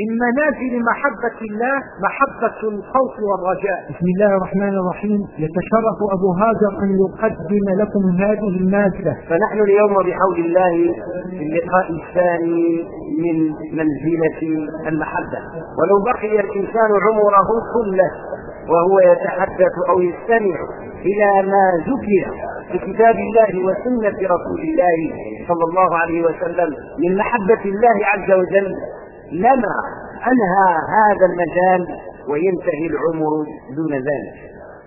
من منازل محبة الله محبة الخوف والرجاء. بسم الله الرحمن الرحيم. يتشرف أبو هاجر أن يقدم لكم هذه المادة. فنحن اليوم بحول الله في اللقاء الثاني من منزلة المحبة. ولو بقي الإنسان عمره كله وهو يتحدث أو يستمع إلى ما ذكر في كتاب الله وسنة رسول الله صلى الله عليه وسلم من محبة الله عز وجل لما أنهى هذا المجال وينتهي العمر دون ذلك.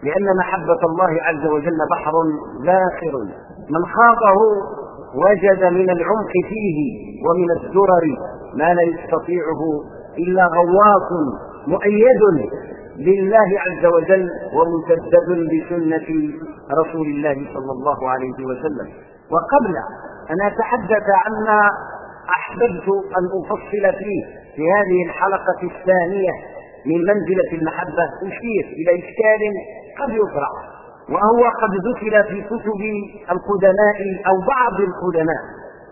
لأن محبة الله عز وجل بحر ذاخر من خاضه وجد من العمق فيه ومن الدرر ما لا يستطيعه إلا غواص مؤيد لله عز وجل ومسدد بسنة رسول الله صلى الله عليه وسلم. وقبل أن أتحدث عما أحببت أن أفصل فيه في هذه الحلقة الثانية من منزلة المحبة. أشير إلى إشكال قد يطرح وهو قد ذكر في كتب القدماء أو بعض القدماء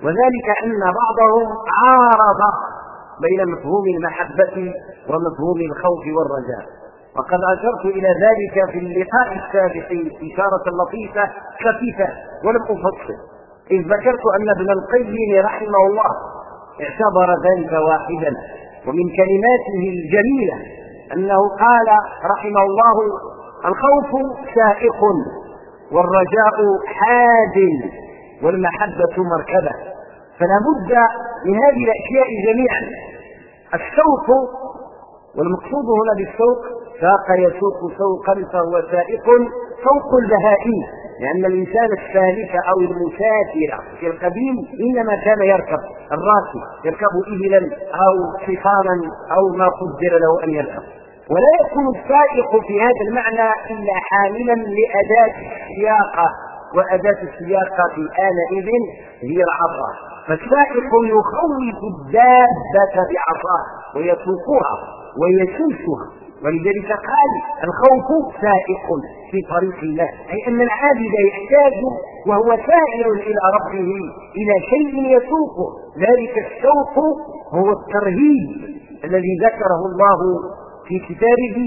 وذلك أن بعضهم عارض بين مفهوم المحبة ومفهوم الخوف والرجاء. وقد أشرت إلى ذلك في اللقاء السابق إشارة لطيفة خفيفة ولم أفصل. إذ ذكرت أن ابن القيم رحمه الله اعتبر ذلك واحدا ومن كلماته الجميلة أنه قال رحمه الله الخوف سائق والرجاء حاد والمحبة مركبة فلا بد من هذه الأشياء جميعا الشوق والمقصود هنا بالشوق ساق يسوق سوقا فهو سائق فوق البهائم. لأن الإنسان السالك أو المسافر في القديم إنما كان يركب الراكب يركب إبلا أو حصانا أو ما قدر له أن يركب. ولا يكون السائق في هذا المعنى إلا حاملا لأداة السياقة وأداة السياقة في آنئذ هي العصا فالسائق يخوف الدابة بعصاه ويسوقها ويسوسها ولذلك قال الخوف سائق في طريق الله أي أن العابد يحتاج وهو سائر إلى ربه إلى شيء يسوقه. ذلك الشوق هو الترهيب الذي ذكره الله في كتابه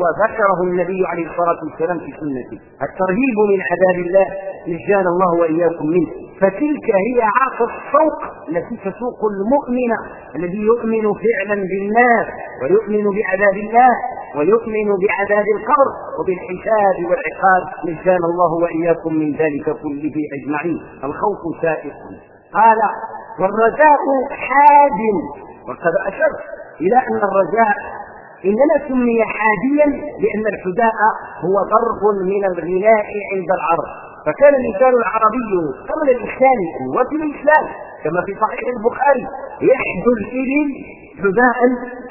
وذكره النبي عليه الصلاة والسلام في سنته. الترهيب من عذاب الله نجانا الله وإياكم منه. فتلك هي عاق الصوت التي تسوق المؤمن الذي يؤمن فعلا بالناس ويؤمن بعذاب الله ويؤمن بعذاب القبر وبالحساب والعقاب. نجانا الله وإياكم من ذلك كله أجمعين. الخوف سائق. قال والرجاء حاد. وقد أشرت إلى أن الرجاء إنما سمي حاديا لأن الحداء هو ضرب من الغناء عند العرب. فكان الإنسان العربي قبل الإسلام وفي الإسلام كما في صحيح البخاري يحدو الإبل حداء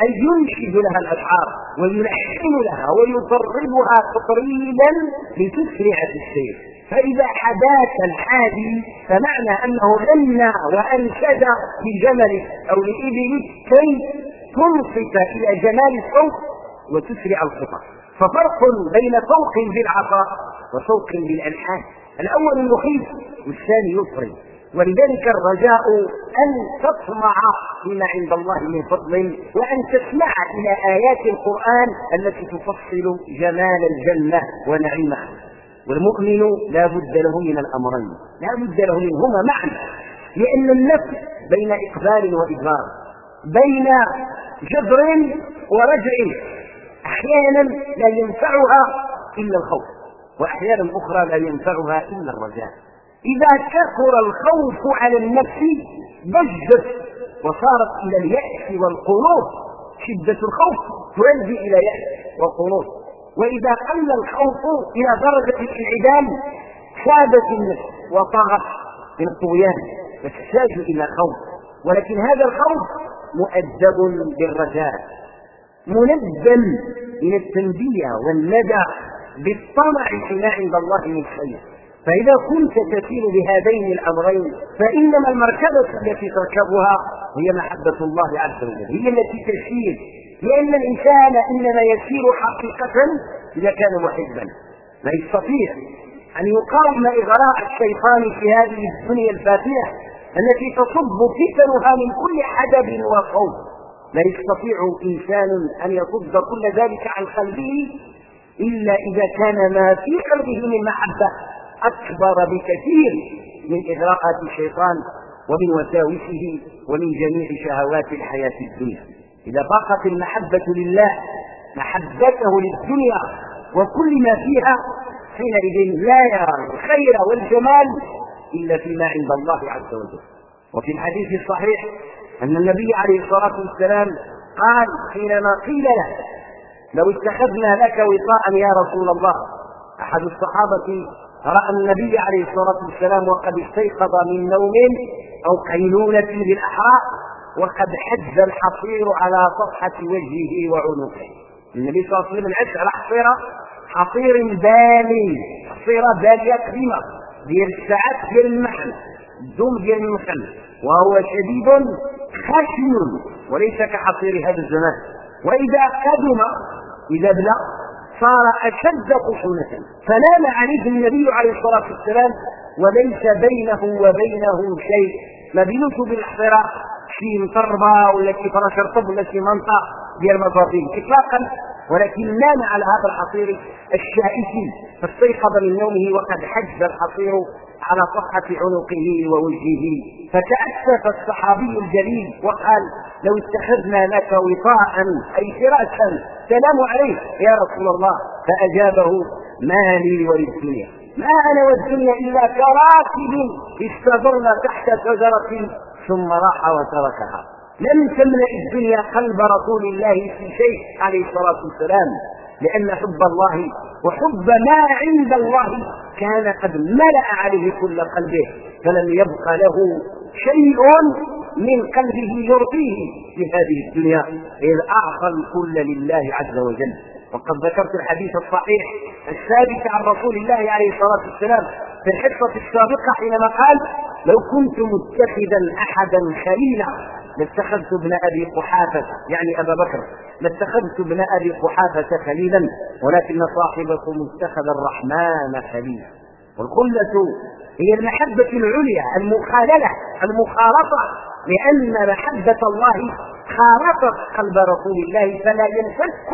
أي ينشد لها الأشعار ويلحن لها ويطربها تطريبا لتسرع في السير. فإذا حداك الحادي فمعنى أنه غنى وأنشد لجمل أو لإبل كي تنصت إلى جمال الصوت وتسرع الخطى. ففرق بين صوت بالعطاء وصوت بالألحان. الأول المخيف والثاني يطرب ولذلك الرجاء أن تطمع فيما عند الله من فضل وأن تسمع إلى آيات القرآن التي تفصل جمال الجنة ونعيمها. والمؤمن لا بد له من الأمرين. لا بد له منهما معا. لأن النفس بين إقبال وإدبار. بين جبر ورجع. أحيانا لا ينفعها إلا الخوف وأحيانا أخرى لا ينفعها إلا الرجاء. إذا كثر الخوف على النفس ضجت وصارت إلى اليأس والقنوط. شدة الخوف تؤدي إلى يأس وقنوط. وإذا قل الخوف إلى درجة الانعدام شابت النفس وطغت من الطغيان وتحتاج إلى خوف. ولكن هذا الخوف مؤدب بالرجاء منزل من التنبيه والندى بالطمع فيما عند الله من خير. فإذا كنت تسير بهذين الأمرين فإنما المركبة التي تركبها هي محبة الله عز وجل هي التي تسير. لأن الإنسان إنما يسير حقيقة إذا كان محبا. لا يستطيع أن يقاوم إغراء الشيطان في هذه الدنيا الفاتنة التي تصب فتنها من كل حدب وصوت لا يستطيع إنسان أن يصد كل ذلك عن قلبه إلا إذا كان ما في قلبه من محبة. أكبر بكثير من إغراءات الشيطان ومن وساوسه ومن جميع شهوات الحياة الدنيا. إذا ضاقت المحبة لله محبته للدنيا وكل ما فيها حينئذ لا يرى الخير والجمال إلا فيما عند الله عز وجل. وفي الحديث الصحيح أن النبي عليه الصلاة والسلام قال حينما قيل له لو اتخذنا لك وطاء يا رسول الله. أحد الصحابة رأى النبي عليه الصلاة والسلام وقد استيقظ من نوم أو قيلولة بالأحرى وقد حج الحصير على صفحة وجهه وعنقه. النبي صلى الله عليه وسلم عش على حصيرة حصير بالي حصيرة بالية قديمة ديال الساعات ديال المحل الدوم ديال المحل وهو شديد خشن وليس كحصير هذا الزمان. وإذا قدم إذا بلغ صار أشد خشونة. فنام عليه النبي عليه الصلاة والسلام وليس بينه وبينه شيء. ما بينوش بالاحتراق شي مطربة ولا شي فراش رطب ولا شي منطقة ديال المفاصيل اطلاقا ولكن نام على هذا الحصير الشائك فاستيقظ من نومه وقد حج الحصير على صفحة عنقه ووجهه. فتأسف الصحابي الجليل وقال لو اتخذنا لك وطاء أي فراشا تنام عليه يا رسول الله. فأجابه ما لي وللدنيا ما أنا والدنيا إلا كراكب استظلنا تحت شجرة ثم راح وتركها. لم تملأ الدنيا قلب رسول الله في شيء عليه الصلاة والسلام لأن حب الله وحب ما عند الله كان قد ملأ عليه كل قلبه فلم يبق له شيء من قلبه يرضيه في هذه الدنيا إذ أعطى الكل لله عز وجل. وقد ذكرت الحديث الصحيح الثابت عن رسول الله عليه الصلاة والسلام في الحصة السابقة حينما قال لو كنت متخذا أحدا خليلا لاتخذت ابن أبي قحافة يعني أبا بكر لاتخذت ابن أبي قحافة خليلا ولكن صاحبكم اتخذ الرحمن خليلا. والخلة هي المحبة العليا المخاللة المخالطة لأن محبة الله خالطت قلب رسول الله فلا ينفك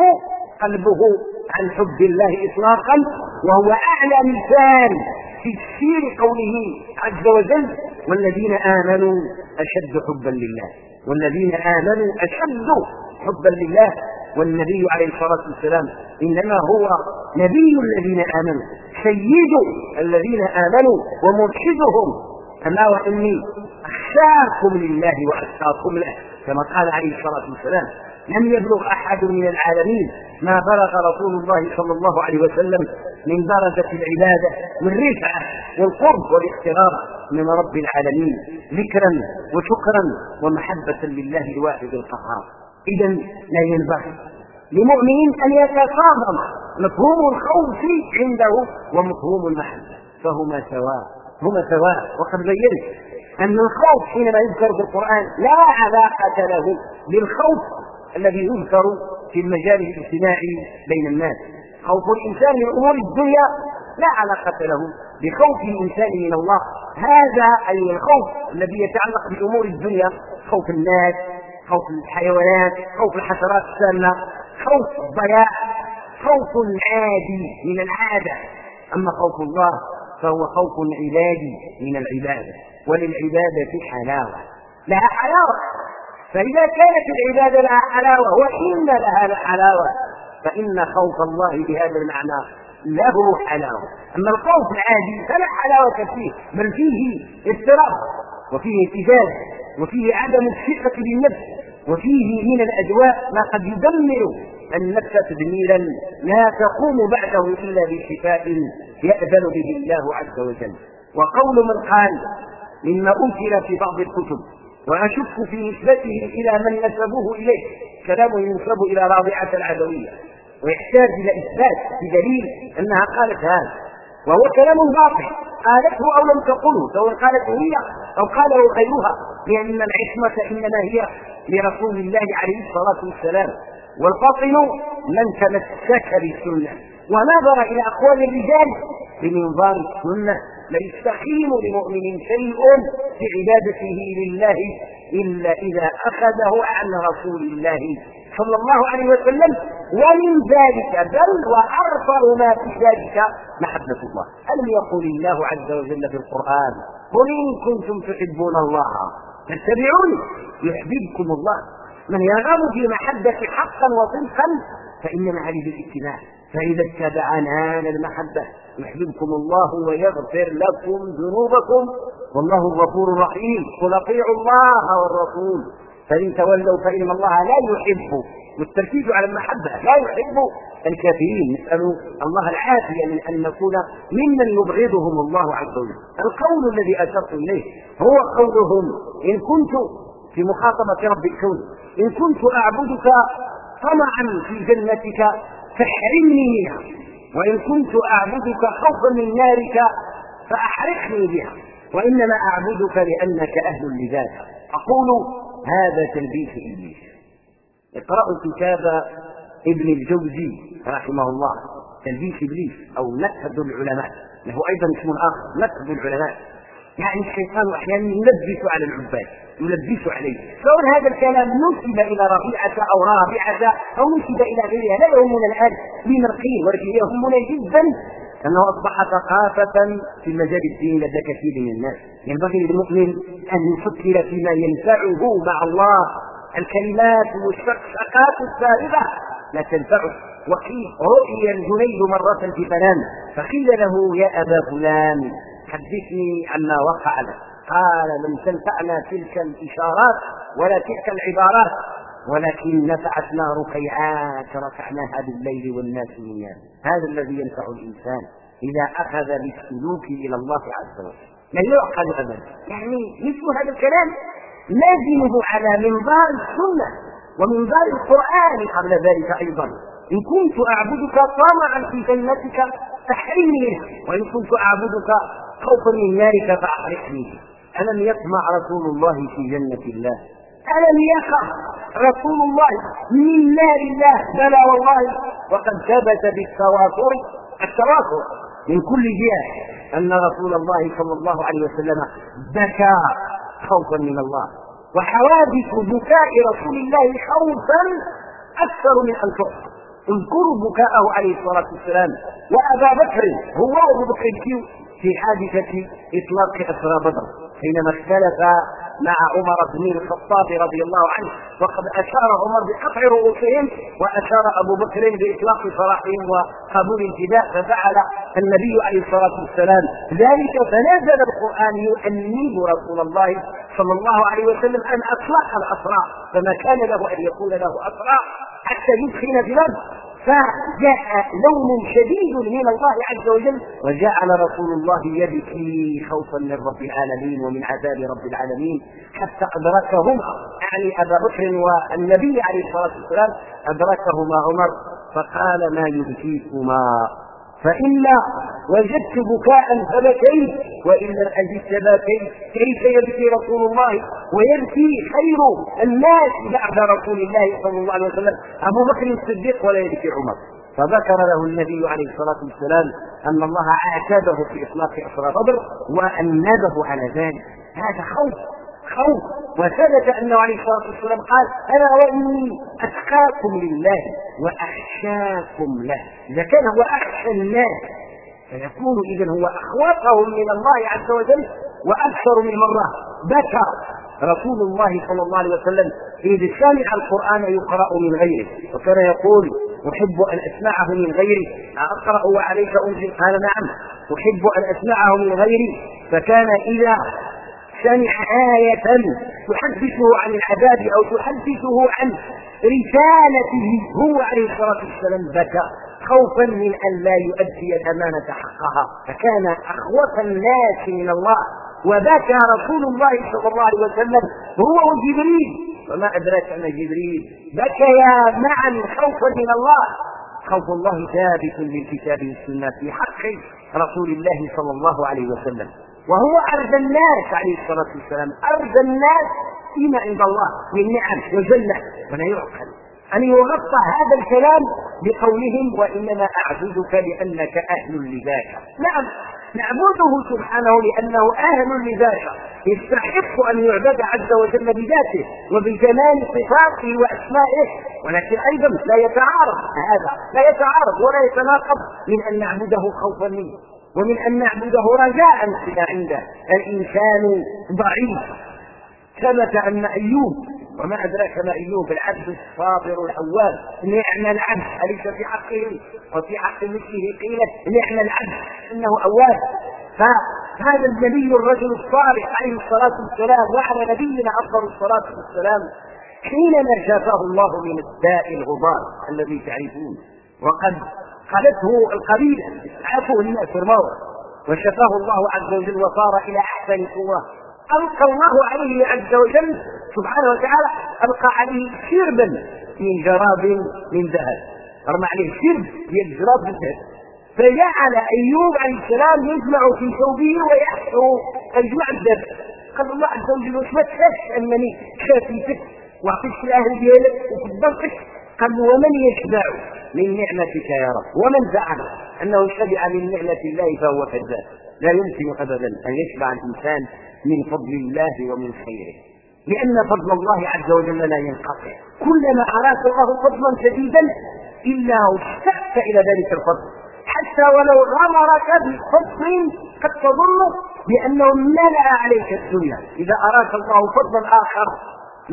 قلبه عن حب الله اطلاقا وهو أعلى مثال في تفسير قوله عز وجل والذين آمنوا أشد حبا لله والذين آمنوا أشد حبا لله والنبي عليه الصلاة والسلام. إنما هو نبي الذين آمنوا سيد الذين آمنوا ومرشدهم. أما وإني أخشاكم لله وأتقاكم له كما قال عليه الصلاة والسلام. لم يبلغ أحد من العالمين ما بلغ رسول الله صلى الله عليه وسلم من درجة العبادة والرفعة والقرب والاقتراب من رب العالمين. ذكرا وشكرا ومحبة لله الواحد القهار. إذا لا ينبغي لمؤمن أن يتصادم مفهوم الخوف عنده ومفهوم المحبة. فهما سواء هما سواء. وقد بينت أن الخوف حينما يذكر في القرآن لا علاقة له بالخوف الذي يذكر في المجال الاجتماعي بين الناس. خوف الإنسان من أمور الدنيا لا علاقة له بخوف الإنسان من الله. هذا أي الخوف الذي يتعلق بأمور الدنيا خوف الناس خوف الحيوانات خوف الحشرات السامة خوف الضياع خوف عادي من العادة. أما خوف الله فهو خوف عبادي من العبادة وللعبادة حلاوة. لها حلاوة. فإذا كانت العبادة لها حلاوة وإن لها حلاوة فإن خوف الله بهذا المعنى له حلاوة. أما الخوف العادي فلا حلاوة فيه بل فيه اضطراب وفيه اهتزاز وفيه عدم الثقة بالنفس وفيه من الأدواء ما قد يدمر النفس تدميرا. لا تقوم بعده إلا بشفاء يأذن به الله عز وجل. وقول من قال مما أنكر في بعض الكتب وأشك في نسبته إلى من نسبوه إليه. كلام ينسب إلى راضعة العدوية. ويحتاج إلى إثبات بدليل أنها قالت هذا. وهو كلام باطل. قالته أو لم تقله. سواء قالته هي أو قاله غيرها. لأن العصمة إنما هي لرسول الله عليه الصلاة والسلام. والباطل من تمسك بالسنة ونظر إلى أقوال الرجال بمنظار السنة لا يستقيم لمؤمن شيء في عبادته لله إلا إذا أخذه عن رسول الله صلى الله عليه وسلم. ومن ذلك بل وأرفع ما في ذلك محبة الله. ألم يقل الله عز وجل في القرآن قل إن كنتم تحبون الله فاتبعوني يحببكم الله. من يرغب في محبة حقا وصدقا فإنما عليه الاتباع فإذا اتبع نال المحبة يحببكم الله ويغفر لكم ذنوبكم. والله غفور رحيم. قل أطيعوا الله والرسول. فإن تولوا فإن الله لا يحب. والتركيز على المحبة لا يحب. الكافرين نسأل الله العافية من أن نكون ممن يبغضهم الله عز وجل. القول الذي أشرت إليه هو قولهم إن كنت في مخاطبة رب الكون إن كنت أعبدك طمعا في جنتك فاحرمني منها. وإن كنت أعبدك خوفا من نارك فأحرقني بها. وإنما أعبدك لأنك أهل لذاك. أقول هذا تلبيس إبليس. اقرأوا كتاب ابن الجوزي رحمه الله. تلبيس إبليس أو نكد العلماء. له أيضا اسم آخر نكد العلماء. يعني الشيطان أحيانا يلبس على العباد. يلبس عليه. سواء هذا الكلام نسب إلى رفيعة أو رابعة أو نسب إلى غيرها. لا يهمنا الآن لنرقيه ولكن يهمنا جدا أنه أصبح ثقافة في المجال الديني لدى كثير من الناس. ينبغي للمؤمن أن يفكر فيما ينفعه مع الله. الكلمات والشقات الفارغة لا تنفعه وقيل رؤي الجنيد مرة في منام فقيل له يا أبا فلان حدثني عما وقع لك. قال لم تنفعنا تلك الإشارات ولا تلك العبارات. ولكن نفعتنا ركيعات ركعناها بالليل والناس نيام هذا الذي ينفع الإنسان إذا أخذ بالسلوك إلى الله عز وجل. لا يعقل أبدا يعني مثل هذا الكلام لازمه على منظار السنة ومنظار القرآن قبل ذلك أيضا. إن كنت أعبدك طمعا في جنتك فاحرمني وإن كنت أعبدك خوفا من نارك فأحرقني. ألم يطمع رسول الله في جنة الله؟ ألم يخف رسول الله من نار الله؟ بلى والله. وقد ثبت بالتواتر التواتر من كل جهة أن رسول الله صلى الله عليه وسلم بكى خوفا من الله وحوادث بكاء رسول الله خوفا أكثر من أن تحصى اذكروا بكاءه عليه الصلاة والسلام. وأبا بكر هو أبو بكر في حادثة إطلاق أسرى بدر. حينما اختلف مع عمر بن الخطاب رضي الله عنه وقد أشار عمر بقطع رؤوسهم وأشار أبو بكر بإطلاق سراحهم وقبول الفداء ففعل النبي عليه الصلاة والسلام ذلك فنزل القرآن يؤنب رسول الله صلى الله عليه وسلم أن أطلق الاسرى فما كان له أن يكون له اسرى حتى يدخل في فجاء لوم شديد من الله عز وجل وجعل رسول الله يبكي خوفا من رب العالمين ومن عذاب رب العالمين. حتى أدركهما يعني أبا بكر والنبي عليه الصلاة والسلام أدركهما عمر فقال ما يبكيكما؟ فإلا وجدت بكاء فبكيت وإن لم أجد بكيت كيف يبكي رسول الله؟ ويبكي خير الناس بعد رسول الله صلى الله عليه وسلم. أبو بكر الصديق ولا يبكي عمر. فذكر له النبي عليه الصلاة والسلام أن الله عاتبه في إطلاق أسرى بدر وأنبه على ذلك. هذا خوف. خوف. وثبت أنه عليه الصلاة والسلام قال أنا وإني أتقاكم لله وأخشاكم له. إذا كان هو اخشى الناس فيكون اذا هو أخوفهم من الله عز وجل وأكثر من مرة. بكى رسول الله صلى الله عليه وسلم إذ سمع القرآن يقرأ من غيره وكان يقول أحب أن أسمعه من غيري. أقرأ وعليك أنزل. قال نعم أحب أن أسمعه من غيري. فكان إذا سمع آية تحدثه عن العذاب أو تحدثه عن رسالته هو عليه الصلاة والسلام بكى خوفا من أن لا يؤدي الأمانة حقها. فكان أخوف الناس من الله وبكى رسول الله صلى الله عليه وسلم هو وجبريل. وما أدراك أن جبريل؟ بكيا معا خوفا من الله. خوف الله ثابت بالكتاب والسنة في حق رسول الله صلى الله عليه وسلم. وهو أرض الناس عليه الصلاة والسلام. أرض الناس فيما عند الله من نعم وجنة. ولا يعقل أن يغطى هذا الكلام بقولهم وإنما أعبدك لأنك أهل لذاك. نعم نعبده سبحانه لأنه أهل لذاته يستحق أن يعبد عز وجل بذاته وبجمال صفاته وأسمائه. ولكن أيضا لا يتعارض هذا لا يتعارض ولا يتناقض من أن نعبده خوفا منه. ومن أن نعبده رجاء فيما عنده الإنسان ضعيف. ثبت أن أيوب وما أدراك ما أيوب العبد الصابر الأواب نعم العبد أليس في حقه؟ وفي حق مثله قيل نعم العبد إنه أواب فهذا النبي الرجل الصالح عليه الصلاة والسلام وعلى نبينا أفضل الصلاة والسلام حينما شافاه الله من الداء الغبار الذي تعرفون. وقد قالته القبيلة عفوا الناس الموت وشفاه الله عز وجل وصار إلى أحسن صورة ألقى الله عليه عز وجل سبحانه وتعالى ألقى عليه شربا من جراب من ذهب. رمى عليه شرب من جراب من ذهب. فجعل أيوب عليه السلام يجمع في ثوبه ويحشو الجمع الذهب. قال الله عز وجل واش ما تخافش أنني شافيتك وعطيتك الأهل ديالك وفضلتك قال ومن يشبع من نعمتك يا رب ومن زعم أنه شبع من نعمة الله فهو كذاب. لا يمكن أبدا أن يشبع الإنسان من فضل الله ومن خيره لأن فضل الله عز وجل لا ينقطع. كلما أراك الله فضلا شديدا إلا اشتقت إلى ذلك الفضل. حتى ولو غمرك بفضل قد تظن بأنه ملأ عليك الدنيا. إذا أراك الله فضلا آخر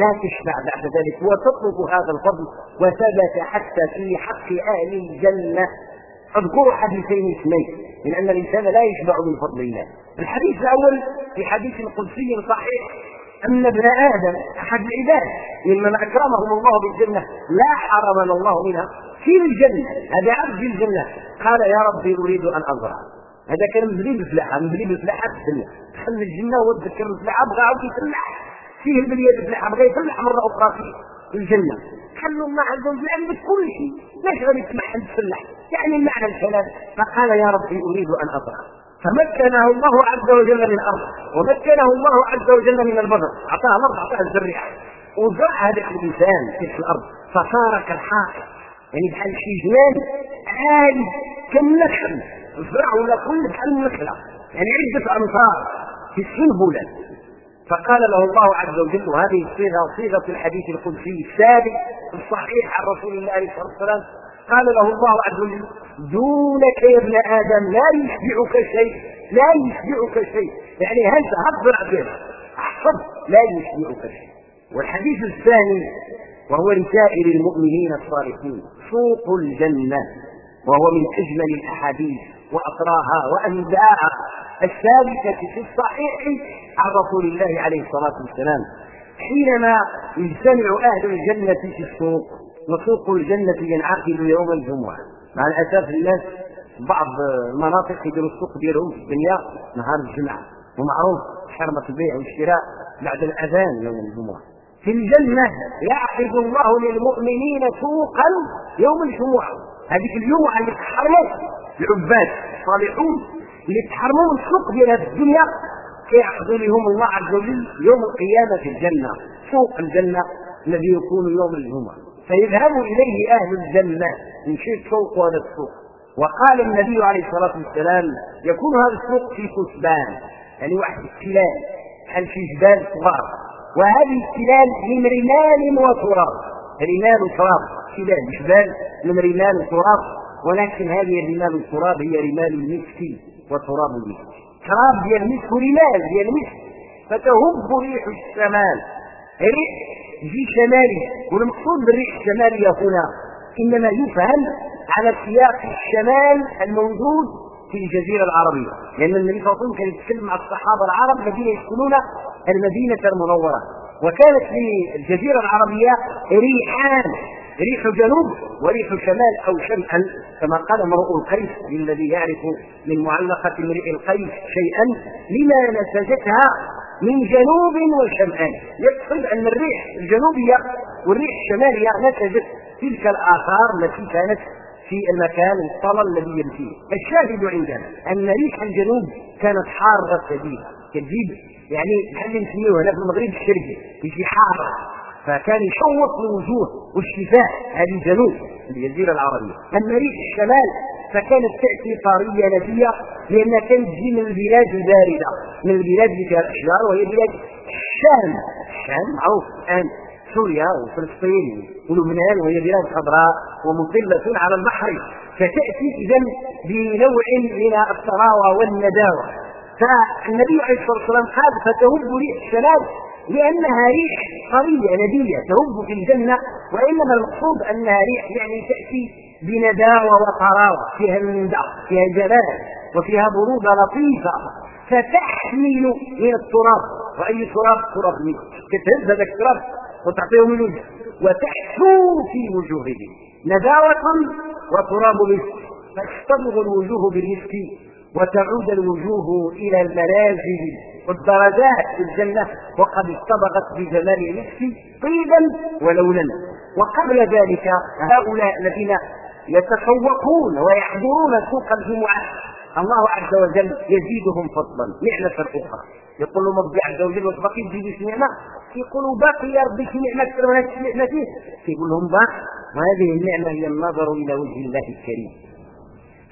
لا تشبع بعد ذلك. وتطلب هذا الفضل وثبت حتى في حق أهل الجنة. اذكروا حديثين اثنين من أن الإنسان لا يشبع من فضل الله. الحديث الأول في حديث قدسي صحيح أن ابن آدم أحد العباد ممن أكرمهم الله بالجنة لا حرمنا الله منها في الجنة. هذا عبد الجنة. قال يا ربي أريد أن ازرع هذا كان مبلي بفلاحة مبلي بفلاحة في الدنيا. دخل الجنة وتذكر الفلاحه بغى عاود يفلح فيه البليه بفلاحه بغى يفلح مره أخرى في الجنة. خلوا الله عز وجل عندك كل شيء. ليش غادي تسمح عند الفلاح يعني معنى الكلام. فقال يا ربي أريد أن اطرح فمكنه الله عز وجل من الأرض. ومكنه الله عز وجل من البذر أعطاه الأرض أعطاه الزريعه وزرع هذا الانسان في الأرض. فصار كالحائط يعني بحال شي جنان عالي كالنخل الزرع ولا كل بحال النخله يعني عدة امتار في السنبله فقال له الله عز وجل وهذه الصيغه صيغة الحديث القدسي الثابت الصحيح عن رسول الله عليه الصلاة والسلام قال له الله عز وجل دونك يا ابن آدم لا يشبعك شيء لا يشبعك شيء. يعني هل هضر به احفظ لا يشبعك شيء. والحديث الثاني وهو لسائر المؤمنين الصالحين سوق الجنة وهو من أجمل الأحاديث واطراها وانباءها الثابتة في الصحيح عن رسول الله عليه الصلاة والسلام. حينما يجتمع أهل الجنة في السوق وسوق الجنة ينعقد يوم الجمعة. مع الأسف الناس بعض المناطق يديروا السوق ديالهم في الدنيا نهار الجمعة. ومعروف حرمة البيع والشراء بعد الأذان يوم الجمعة. في الجنة يعقد الله للمؤمنين سوقا يوم الجمعة. هذيك الجمعة اللي تحرموا العباد الصالحون اللي تحرموا السوق ديال هذه الدنيا. لهم الله عز وجل يوم القيامة في الجنة سوق الجنة الذي يكون يوم الجمعة. فيذهب إليه أهل الجنة يمشي سوق هذا السوق. وقال النبي عليه الصلاة والسلام يكون هذا السوق في كثبان يعني واحد التلال بحال في جبال صغار. وهذه التلال من رمال وتراب رمال وتراب تلال جبال من رمال وتراب. ولكن هذه الرمال والتراب هي رمال المسك وتراب المسك تراب ديال المسك ورمال ديال المسك فتهب ريح الشمال. ريح جي شمالي. والمقصود بالريح الشمالية هنا إنما يفهم على سياق الشمال الموجود في الجزيرة العربية. لأن النبي صلى الله عليه وسلم كان يتكلم مع الصحابة العرب الذين يسكنون المدينة المنورة. وكانت في الجزيرة العربية ريحان. ريح جنوب وريح شمال أو شمعا كما قال امرؤ القيس للذي يعرف من معلقة امرئ القيس شيئا لما نسجتها من جنوب وشمال. يقصد أن الريح الجنوبية والريح الشمالية نسجت تلك الآثار التي كانت في المكان الطلل الذي يمشيه الشاهد عندنا أن ريح الجنوب كانت حارة شديدة تجيب يعني بحال نسميوه هنا في المغرب الشرقي يجي حارة. فكان يشوق الوجوه والشفاء. هذه جنوب الجزيره العربية. اما ريح الشمال فكانت تأتي طارية نبية لأنها كانت تجي من البلاد الباردة من البلاد اللي فيها الأشجار وهي بلاد الشام. الشام معروف الآن. سوريا وفلسطين ولبنان وهي بلاد خضراء ومطلة على البحر. فتأتي إذا بنوع من الطراوة والنداوة. فالنبي عليه الصلاة والسلام قال فتهب ريح الشلال لأنها ريح قوية نبية تهب في الجنة وإنما المقصود أنها ريح يعني تأتي بنداوة وطراوة فيها النداء فيها جلال وفيها برودة لطيفة فتحمل من التراب. وأي تراب؟ تراب منه تتهز هذا التراب وتعطيه من وجه وتحثو في وجوههم نداوة وتراب مسك فاستبغ الوجوه بالمسك وتعود الوجوه إلى المنازل والدرجات في الجنة وقد استبغت بجمال المسك طيبا ولونا وقبل ذلك هؤلاء الذين يتسوقون ويحضرون سوق الجمعة الله عز وجل يزيدهم فضلا. نعمة أخرى يقول له ربي عز وجل وتبقي تزيد في نعمة. يقولوا باقي يا ربي في نعمة أكثر من هذه النعمة فيه يقول لهم باقي وهذه النعمة هي النظر إلى وجه الله الكريم.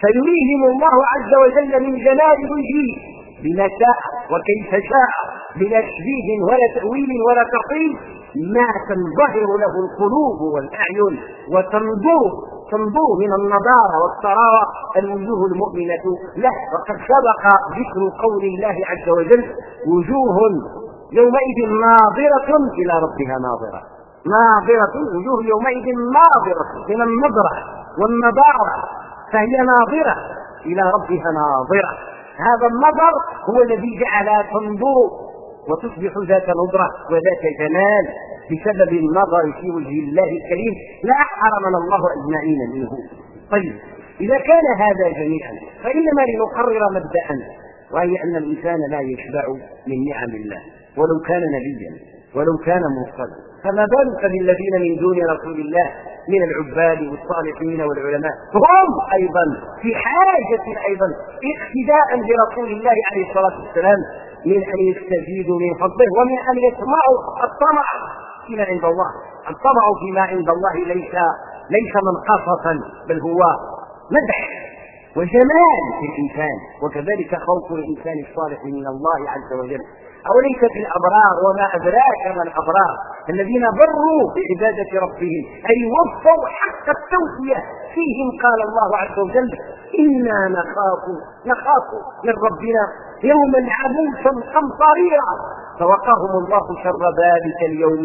فيريهم الله عز وجل من جمال وجهه. بما شاء وكيف شاء بلا تشبيه ولا تأويل ولا تعطيل ما تنبهر له القلوب والأعين وتنظر تنظر من النضارة والثراء الوجوه المؤمنة له وقد سبق ذكر قول الله عز وجل وجوه يومئذ ناظرة إلى ربها ناظرة. ناظرة وجوه يومئذ ناظرة من النظرة والنضارة فهي ناظرة إلى ربها ناظرة. هذا النظر هو الذي جعلها تنظر وتصبح ذات نظرة وذات جمال بسبب النظر في وجه الله الكريم. لا حرمنا الله أجمعين منه. طيب إذا كان هذا جميعا فإنما لنقرر مبدا وهي أن الإنسان لا يشبع من نعم الله ولو كان نبيا ولو كان مرسلا فما بالك بالذين من دون رسول الله من العباد والصالحين والعلماء؟ هم أيضا في حاجة أيضا اقتداء برسول الله عليه الصلاة والسلام من أن يستزيدوا من فضله ومن أن يسمعوا الطمع فيما عند الله. الطمع فيما عند الله ليس ليس منقصة بل هو مدح وجمال في الإنسان وكذلك خوف الإنسان الصالح من الله عز وجل. أوليس في الأبرار وما أدراك ما الأبرار؟ الذين بروا بعبادة ربهم أي وفوا حق التوفية فيهم قال الله عز وجل إنا نخاف نخاف من ربنا يوما عبوسا قمطريرا. فوقاهم الله شر ذلك اليوم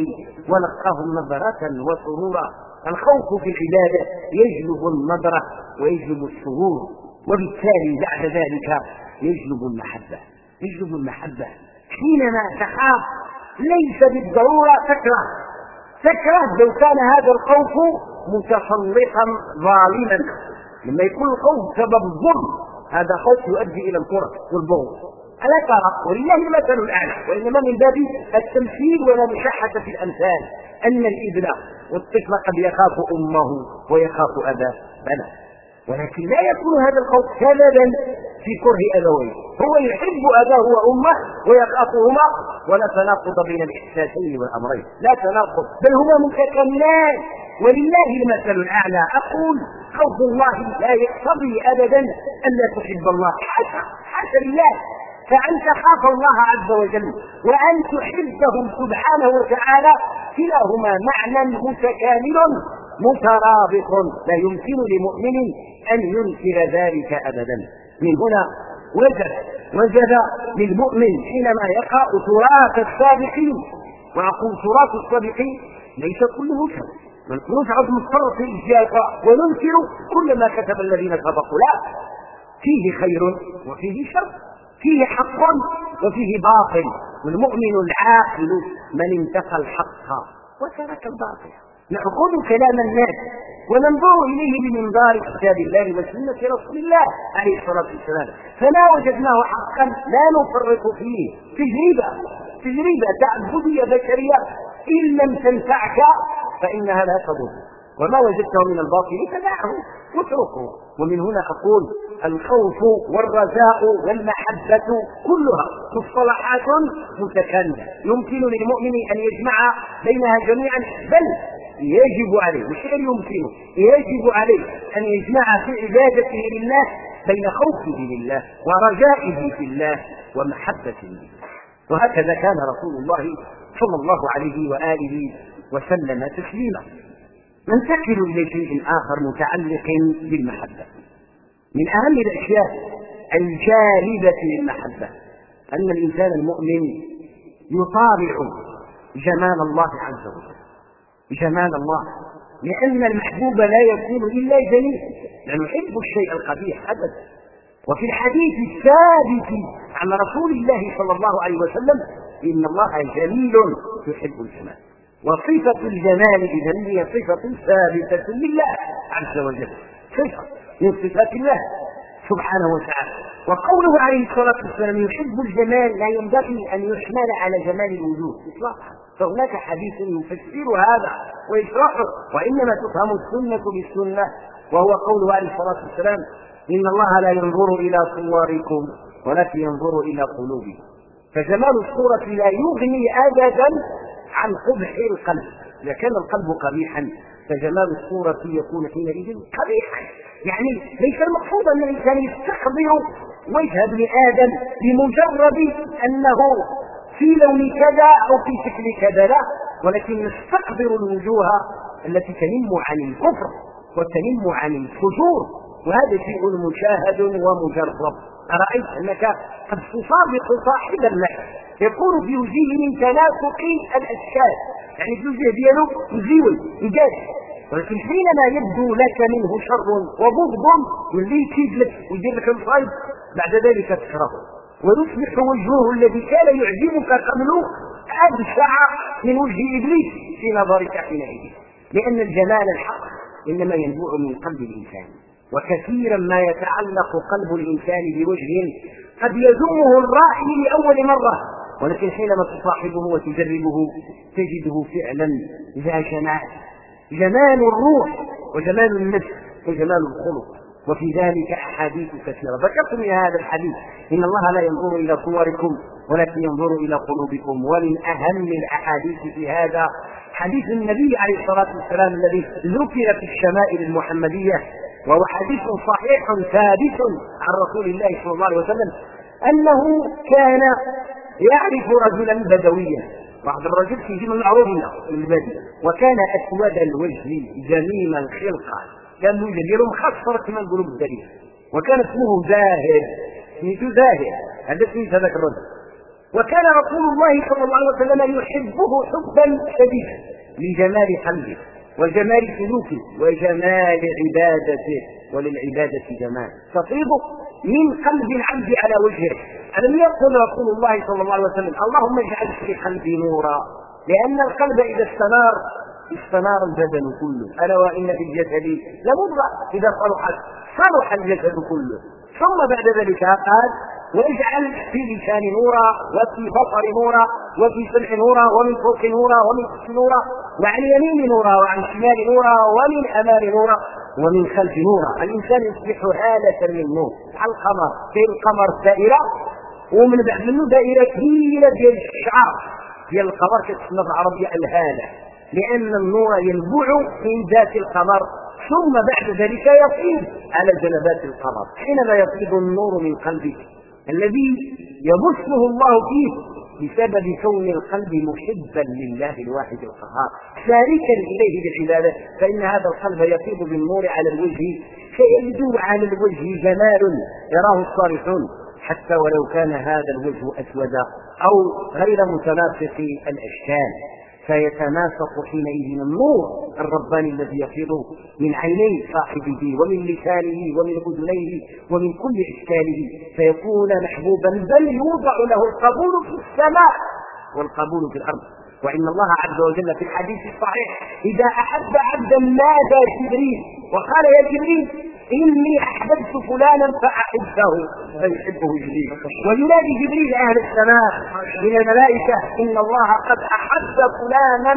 ولقاهم نظرة وسرورا. الخوف في العبادة يجلب النظرة ويجلب السرور وبالتالي بعد ذلك يجلب المحبة يجلب المحبة. حينما تخاف ليس بالضرورة تكره تكره لو كان هذا الخوف متسلطا ظالما. لما يكون الخوف سبب ظلم هذا خوف يؤدي إلى الكرة والبغض. ألا ترى؟ ولله المثل الأعلى وإنما من باب التمثيل ولا مشاحة في الأمثال. أن الإبن والطفل قد يخاف أمه ويخاف أباه. بلى. ولكن لا يكون هذا الخوف سببا في كره أبويه. هو يحب أباه وأمه ويخافهما ولا تناقض بين الإحساسين والأمرين. لا تناقض بل هما متكاملان. ولله المثل الأعلى. أقول خوف الله لا يقتضي أبدا أن لا تحب الله. حتى حتى لله فأن تخاف الله عز وجل وأن تحبه سبحانه وتعالى كلاهما معنى متكامل مترابط لا يمكن لمؤمن أن ينكر ذلك أبدا. من هنا وجد وجد للمؤمن حينما يقرأ تراث السابقين وأقول تراث السابقين ليس كله شر نجعل مضطر في الاشياء وننكر كل ما كتب الذين سبقوا. لا فيه خير وفيه شر فيه حق وفيه باطل. والمؤمن العاقل من انتقى الحق وترك الباطل. نأخذ كلام الناس وننظر إليه بمنظار كتاب الله وسنة رسول الله عليه الصلاة والسلام. فما وجدناه حقا لا نفرط فيه. تجربة تجربة تعبدية بشرية. إن لم تنفعك فإنها لا تضر. وما وجدته من الباطل فدعه واتركه ومن هنا أقول الخوف والرجاء والمحبة كلها مصطلحات متكاملة. يمكن للمؤمن أن يجمع بينها جميعا بل يجب عليه مش غير يمكنه يجب عليه أن يجمع في عبادته لله بين خوفه لله ورجائه في الله ومحبة لله. وهكذا كان رسول الله صلى الله عليه وآله وسلم تسليما. ننتقل إلى شيء آخر متعلق بالمحبة. من أهم الأشياء الجالبة للمحبة أن الإنسان المؤمن يطابع جمال الله عز وجل. جمال الله. لأن المحبوب لا يكون إلا جميل لا نحب الشيء القبيح أبدا. وفي الحديث الثابت عن رسول الله صلى الله عليه وسلم إن الله جميل يحب الجمال. وصفة الجمال إذا هي صفة ثابتة لله عز وجل. صفة من صفات الله سبحانه وتعالى. وقوله عليه الصلاة والسلام يحب الجمال لا ينبغي أن يحمل على جمال الوجود. إطلاقا. فهناك حديث يفسر هذا ويشرحه وإنما تفهم السنة بالسنة وهو قوله عليه الصلاة والسلام إن الله لا ينظر إلى صوركم ولكن ينظر إلى قلوبكم. فجمال الصورة لا يغني أبدا عن قبح القلب. إذا كان القلب قبيحا فجمال الصورة يكون حينئذ قبيحا. يعني ليس المقصود أن الإنسان يستحضر وجه ابن آدم بمجرد أنه في لون كذا أو في شكل كذا لا ولكن نستقدر الوجوه التي تنم عن الكفر وتنم عن الفجور. وهذا شيء مشاهد ومجرب. أرأيت أنك قد تصادق صاحبا لك يكون في وجهه من تناسق الأشكال. يعني في وجهه ديالو مزيول إيجاز ولكن حينما يبدو لك منه شر وبغض يولي يكيد لك؟ ويدير لك الصيد بعد ذلك تكرهه. ويصبح وجهه الذي كان يعجبك قبله أبشع من وجه إبليس في نظرك حينئذ. لأن الجمال الحق إنما ينبوع من قلب الإنسان. وكثيرا ما يتعلق قلب الإنسان بوجه قد يذمه الراعي لأول مرة. ولكن حينما تصاحبه وتجربه تجده فعلا ذا جمال جمال الروح وجمال النفس وجمال الخلق. وفي ذلك أحاديث كثيرة. ذكرت من هذا الحديث. إن الله لا ينظر إلى صوركم ولكن ينظر إلى قلوبكم. ومن أهم الأحاديث في هذا حديث النبي عليه الصلاة والسلام الذي ذكر في الشمائل المحمدية وهو حديث صحيح ثابت عن رسول الله صلى الله عليه وسلم أنه كان يعرف رجلا بدويا. بعض الرجل في من معروف في البادية وكان أسود الوجه جميل الخلقة كان من ديالو مخصر كما نقولوا بالدليل. وكان اسمه زاهد. سميتو زاهد. هذا سميت هذاك الرجل. وكان رسول الله صلى الله عليه وسلم يحبه حبا شديدا لجمال قلبه وجمال سلوكه وجمال عبادته وللعبادة جمال تفيض من قلب العبد على وجهه. ألم يقل رسول الله صلى الله عليه وسلم اللهم اجعل في قلبي نورا لأن القلب إذا استنار استنار البدن كله. ألا وإن في الجسد لمضغة إذا صلحت صلح الجسد كله. ثم بعد ذلك قال واجعل في لسان نورا وفي بصر نورا وفي سمع نورا ومن فوق نورا ومن تحت نورا وعن يمين نورا وعن شمال نورا ومن امام نورا. ومن خلف نورا. الإنسان يصبح هالة من نور على القمر. في القمر دائرة ومن بعد منه دائرة كبيرة ديال الشعر. ديال القمر كتسمى في العربية الهالة. لأن النور ينبع من ذات القمر. ثم بعد ذلك يفيض على جنبات القمر. حينما يفيض النور من قلبك الذي يبثه الله فيه. بسبب كون القلب محبا لله الواحد القهار سالكا إليه بالعبادة فإن هذا القلب يفيض بالنور على الوجه فيبدو على الوجه جمال يراه الصالحون حتى ولو كان هذا الوجه اسودا أو غير متناسق الأشكال. فيتناسق حينئذ النور الرباني الذي يفيض من عيني صاحبه ومن لسانه ومن اذنيه ومن كل إشكاله فيكون محبوبا بل يوضع له القبول في السماء والقبول في الأرض. وإن الله عز وجل في الحديث الصحيح إذا أحب عبدا نادى جبريل وقال يا جبريل إني أحببت فلانا فأحبه فيحبه جبريل وينادي جبريل أهل السماء من الملائكة إن الله قد أحب فلانا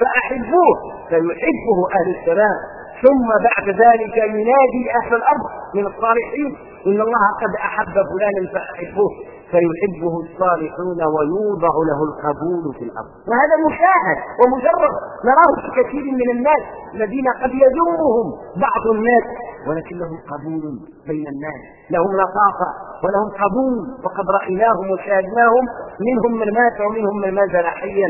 فأحبوه فيحبه أهل السماء. ثم بعد ذلك ينادي أهل الأرض من الصالحين إن الله قد أحب فلانا فأحبوه. فيحبه الصالحون ويوضع له القبول في الأرض. وهذا مشاهد ومجرد نراه في كثير من الناس الذين قد يذمهم بعض الناس ولكن لهم قبول بين الناس لهم لطافة ولهم قبول وقد رأيناهم وشاهدناهم منهم من مات ومنهم من ما زال حيا.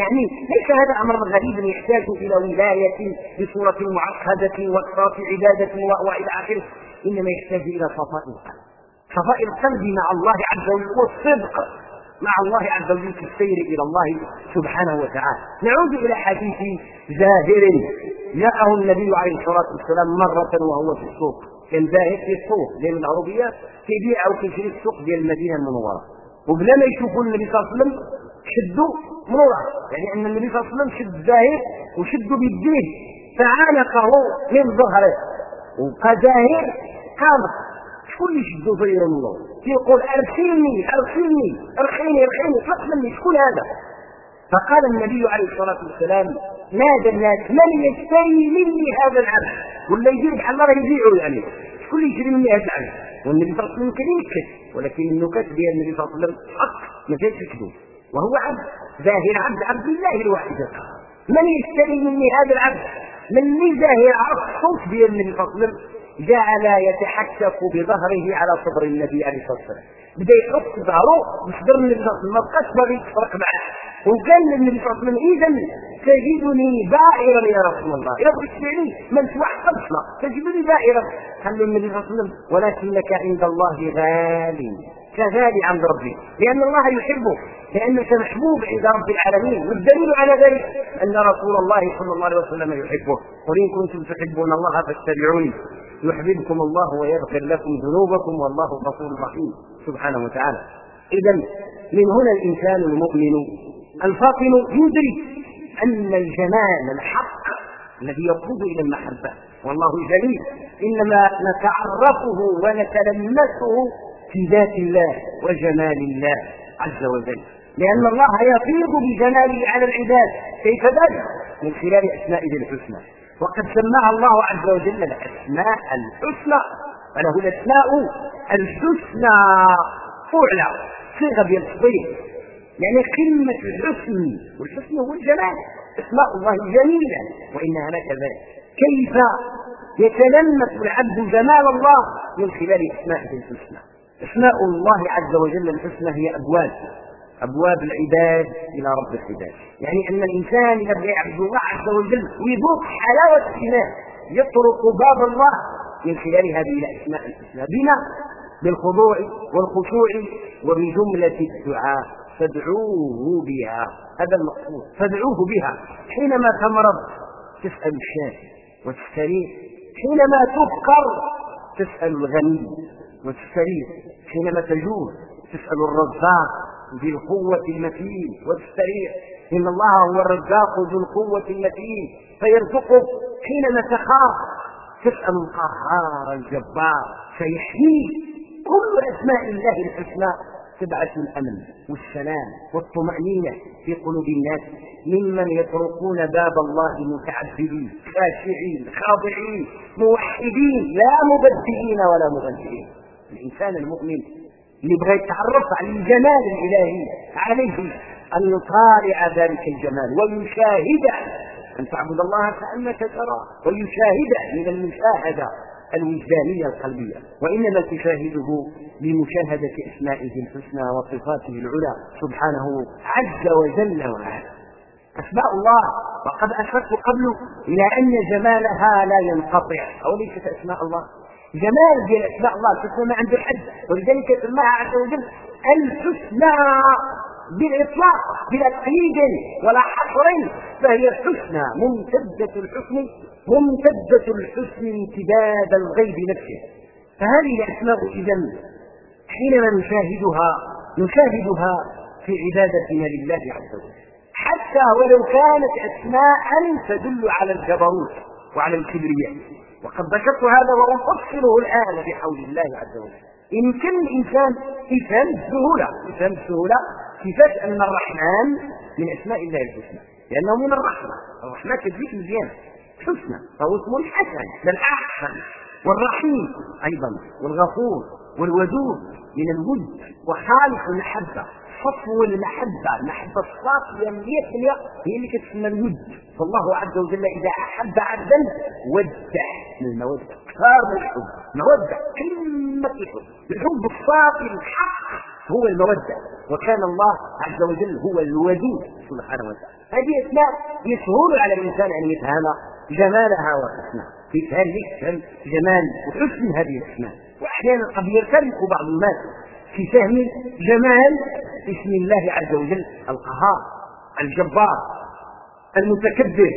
يعني ليس هذا امرا غريبا يحتاج إلى ولاية بصورة معقدة وأكثر عبادة والى اخره إنما يحتاج إلى صفاء القلب. صفاء القلب مع الله عز وجل والصدق مع الله عز وجل في السير إلى الله سبحانه وتعالى. نعود إلى حديث زاهر جاءه النبي عليه الصلاة والسلام مرة وهو في السوق. كان زاهر في السوق ديال العربية كيبيع أو كيشري السوق ديال المدينة المنورة. وبلا ما يشوفوا النبي صلى الله عليه وسلم شدوا منوره يعني أن النبي صلى الله عليه وسلم شد زاهر وشدوا بيديه فعانقه من ظهره. وبقى زاهر قامت. شكون اللي شدو الله؟ كيقول ارسلني ارسلني ارخيني ارخيني اطلق مني شكون هذا؟ فقال النبي عليه الصلاة والسلام نادى الناس من يشتري مني هذا العبد؟ ولا يدير بحال الله يبيعه يعني. شكون اللي يشتري مني هذا العبد؟ والنبي صلى الله عليه وسلم ينكت ولكن النكت ديال النبي صلى الله عليه وسلم حق ما كانش يكذب وهو عبد ظاهر عبد عبد الله الواحد. من يشتري مني هذا العبد؟ من زاهر عرف الصوت ديال النبي صلى الله عليه وسلم. جعل يتحكف بظهره على صدر النبي عليه الصلاة والسلام. بدأ يحط ظهره بصدر النبي صلى الله عليه وسلم ما بقاش باغي يتفرق معاه وقال للنبي صلى الله عليه وسلم اذا تجدني بائرا يا رسول الله. اذا بغيت تبيعني ما نتوحدش تجدني بائرا. قال له النبي صلى الله عليه وسلم ولكنك عند الله غالي كغالي عند ربي. لأن الله يحبه لأنك محبوب عند رب العالمين. والدليل على ذلك أن رسول الله صلى الله عليه وسلم يحبه. قل إن كنتم تحبون الله فاتبعوني. يحببكم الله ويغفر لكم ذنوبكم والله غفور رحيم سبحانه وتعالى. اذا من هنا الإنسان المؤمن الفاطن يدرك أن الجمال الحق الذي يقود إلى المحبة. والله جليل. إنما نتعرفه ونتلمسه في ذات الله وجمال الله عز وجل. لأن الله يفيض بجماله على العباد. كيف ذلك؟ من خلال اسمائه الحسنى. وقد سماها الله عز وجل الأسماء الحسنى فله الأسماء الحسنى. فعلى صيغة بالتفضيل. يعني قمة الحسن والحسن هو الجمال أسماء الله جميلة وإنها لكذلك كيف يتلمس العبد جمال الله من خلال اسمائه الحسنى؟ أسماء الله عز وجل الحسنى هي أبواب. أبواب العباد إلى رب العباد. يعني أن الإنسان إذا بغى يعبد الله عز وجل ويذوق حلاوة الايمان يطرق باب الله من خلال هذه الأسماء الحسنى بما بالخضوع والخشوع وبجملة الدعاء فادعوه بها. هذا المقصود فادعوه بها. حينما تمرض تسأل الشافي وتستريح. حينما تفقر تسأل الغني وتستريح. حينما تجوع تسأل الرزاق ذي القوة المتين واستريح إن الله هو الرزاق ذو القوة المتين. فيرزقك حينما تخاف تسأل القهار الجبار. فيحميك كل أسماء الله الحسنى. تبعث الأمن والسلام والطمأنينة في قلوب الناس. ممن يطرقون باب الله متعبدين خاشعين خاضعين موحدين لا مبدئين ولا مغنيين. الإنسان المؤمن اللي بغى يتعرف على الجمال الإلهي عليه أن يطالع ذلك الجمال ويشاهده أن تعبد الله كأنك تراه ويشاهده من المشاهدة الوجدانية القلبية. وإنما تشاهده بمشاهدة أسمائه الحسنى وصفاته العلى سبحانه عز وجل وعلا. أسماء الله وقد أشرت قبل إلى أن جمالها لا ينقطع. أو ليست أسماء الله. جمال ديال اسماء الله الحسنى ما عنده حد. ولذلك سماها عز وجل الحسنى بالإطلاق بلا تقييد ولا حصر. فهي الحسنى ممتدة الحسن ممتدة الحسن امتداد الغيب نفسه. فهذه الأسماء اذا حينما نشاهدها نشاهدها في عبادتنا لله عز وجل. حتى ولو كانت أسماء تدل على الجبروت وعلى الكبرياء. وقد ذكرت هذا وأفصله الآن بحول الله عز وجل. يمكن الإنسان يفهم بسهولة يفهم بسهولة كيفاش أن الرحمن من أسماء الله الحسنى. لأنه من الرحمة. الرحمة كتجيك مزيان. حسنى. فهو اسم الحسن بل أحسن والرحيم أيضا والغفور والودود من الود وخالص المحبة. صفو المحبة المحبة الصافية مية هي اللي كتسمى الود. فالله عز وجل إذا أحب عبدا ودع من المودة صار من الحب. مودة. قمة الحب. الحب الصافي الحق هو المودة. وكان الله عز وجل هو الودود سبحانه وتعالى. هذه أسماء يسهل على الإنسان أن يفهم جمالها وحسنها. يفهم يفهم جمال وحسن هذه الأسماء وأحيانا قد يرتبك بعض الناس في فهم جمال اسم الله عز وجل القهار الجبار المتكبر.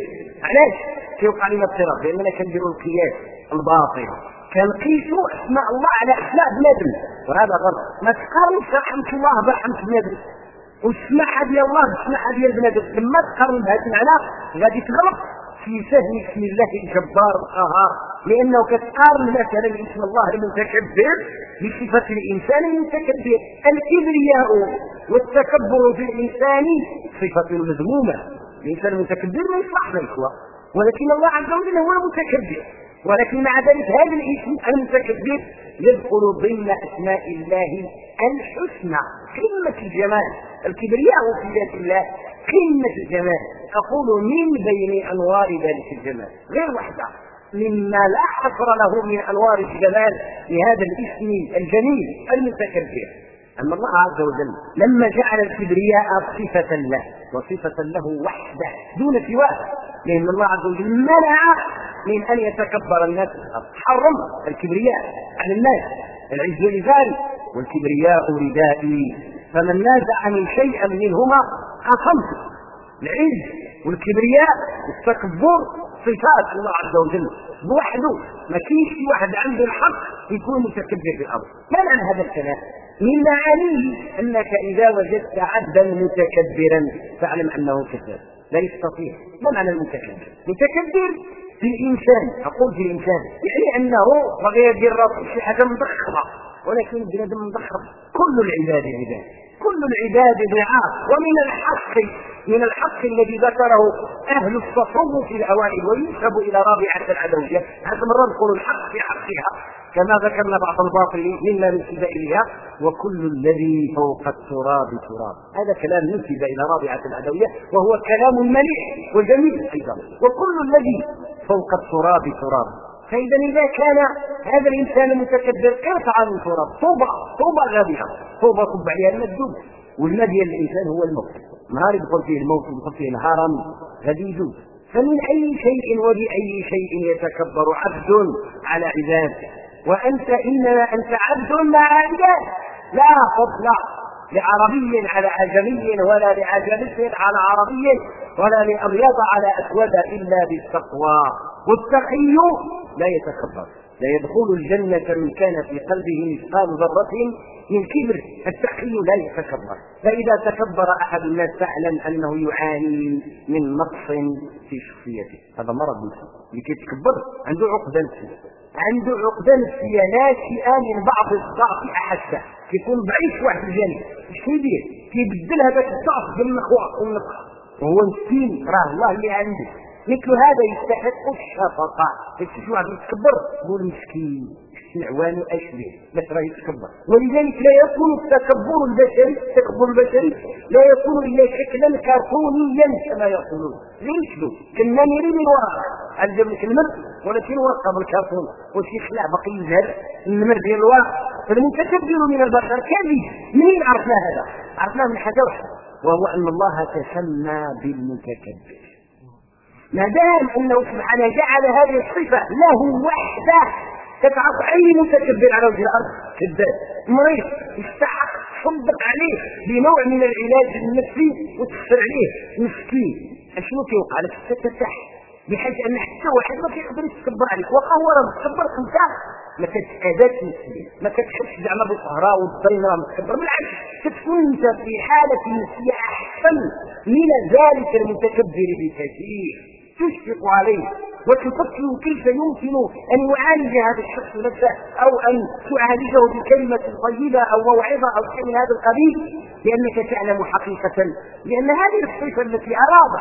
علاش؟ كيوقع لنا اضطراب لاننا كنديروا القياس الباطل. كنقيسوا أسماء الله على أسماء بنادم. وهذا غلط. ما تقارنش رحمة الله برحمه بنادم. والسماحه ديال الله بالسماحه ديال بنادم لما تقارن بهذا المعنى غادي تغلط. في فهم اسم الله الجبار القهار لأنه كتقارن مثلا اسم الله المتكبر بصفة الإنسان المتكبر. الكبرياء والتكبر في الإنسان صفة مذمومة. الانسان المتكبر ما يصلح الإخوة. ولكن الله عز وجل هو المتكبر. ولكن مع ذلك هذا الاسم المتكبر يدخل ضمن أسماء الله الحسنى. قمة الجمال. الكبرياء في ذات الله قمة الجمال. أقول من بين أنوار ذلك الجمال. غير وحده. مما لا حصر له من أنوار الجمال لهذا الاسم الجميل المتكبر اما الله عز وجل لما جعل الكبرياء صفة له وصفة له وحده دون سواه. لأن الله عز وجل منع من أن يتكبر الناس. حرم الكبرياء على الناس. العز لذلك والكبرياء ردائي. فمن نازعني شيئا منهما قسمت العز والكبرياء والتكبر صفات الله عز وجل. بوحده ما كاينش شي واحد عنده الحق يكون متكبر في الأرض. ما معنى هذا الكلام؟ من معانيه أنك إذا وجدت عبدا متكبرا فاعلم أنه كذاب. لا يستطيع. ما معنى المتكبر؟ متكبر في الانسان أقول في الانسان يعني أنه بغى يدير راسه شي حاجة مضخمة. ولكن بنادم مضخم كل العباد عباد. كل العباد ضعاف ومن الحق من الحق الذي ذكره أهل التصوف الأوائل وينسب إلى رابعة العدوية. هذا مرة نقول الحق في حقها. كما ذكرنا بعض الباطل مما نسب اليها وكل الذي فوق التراب تراب. هذا كلام نسب إلى رابعة العدوية. وهو كلام مليح وجميل أيضا. وكل الذي فوق التراب تراب. فإذا إذا كان هذا الإنسان متكبر ارفع من تراب طوبى طوبى غابها طوبى صب عليها الدوب والماء ديال الإنسان هو الموت. نهار يدخل فيه الموت ويدخل فيه الهرم غادي يدوب فمن أي شيء وبأي شيء يتكبر عبد على عباد. وأنت إنما أنت عبد مع عباد. لا فضل لعربي على عجمي ولا لعجمي على عربي ولا لأبيض على أسود إلا بالتقوى. والتقي لا يتكبر لا يدخل الجنة من كان في قلبه مثقال ذرة من كبر. التقي لا يتكبر. فإذا تكبر أحد الناس فاعلم أنه يعاني من نقص في شخصيته. هذا مرض. نفسي اللي كيتكبر عنده عقدة نفسية. عنده عقدة نفسية ناشئة من بعض الضعف أحسه. كيكون ضعيف واحد الجانب. اش كيدير كيبدل هذاك الضعف بالنخوة والنقص. وهو مسكين راه الله اللي عنده. مثل هذا يستحق الشفقة. شي واحد يتكبر؟ يقول مسكين نعوان اشبه باش راه يتكبر. ولذلك لا يكون التكبر البشري التكبر البشري لا يكون إلا شكلا كرتونيا كما يقولون. ليش له كالنمر من وراء عندهم لك النمر ولكن ورقة بالكرتون. وشي خلع بقي يزهر النمر ديال الورق فالمتكبر من البشر؟ كذب. منين عرفنا هذا؟ عرفناه من حاجة واحدة. وهو أن الله تسمى بالمتكبر. ما دام أنه سبحانه جعل هذه الصفة له وحده تتعص أي متكبر على وجه الأرض كذاب مريض يستحق تصدق عليه بنوع من العلاج النفسي وتخسر عليه. مسكين أشنو كيوقع لك؟ تتفتح بحيث أن حتى واحد ما كيقدر يتكبر عليك. واخا هو راه متكبر انت ما كتأذاش نفسيا ما كتحسش زعما بالقهرة والضيمة متكبر. بالعكس كتكون أنت في حالة نفسية أحسن من ذلك المتكبر بكثير. تشفق عليه وتفكر كيف يمكن أن يعالج هذا الشخص نفسه أو أن تعالجه بكلمة طيبة أو موعظة أو شيء من هذا القبيل؟ لأنك تعلم حقيقة لأن هذه الصفة التي أراد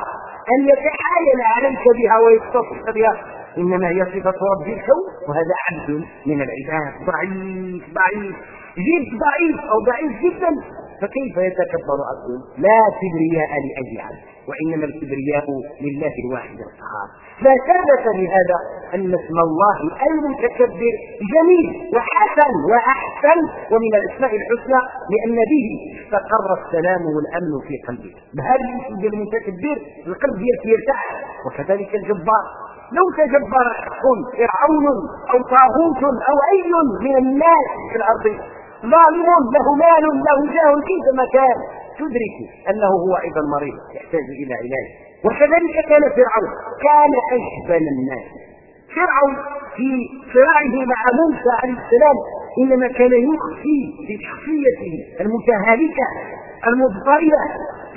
أن يتحايل عليك بها ويتصف بها إنما هي صفة رب الكون وهذا عبد من العباد ضعيف ضعيف جد ضعيف أو ضعيف جدا. فكيف يتكبر عبد لا كبرياء عبد وإنما الكبرياء لله الواحد القهار لا ثبت لهذا أن اسم الله المتكبر جميل وحسن وأحسن ومن الأسماء الحسنى لأن به استقر السلام والأمن في قلبه. بهذا الاسم المتكبر القلب ديالك يرتاح وكذلك الجبار. لو تجبر شخص فرعون أو طاغوت أو أي من الناس في الأرض ظالم له مال له جاه كيفما كان. تدرك أنه هو أيضا مريض يحتاج إلى علاج. وكذلك كان فرعون كان اشبل الناس. فرعون في صراعه مع موسى عليه السلام إنما كان يخفي في المتهالكة المضطربة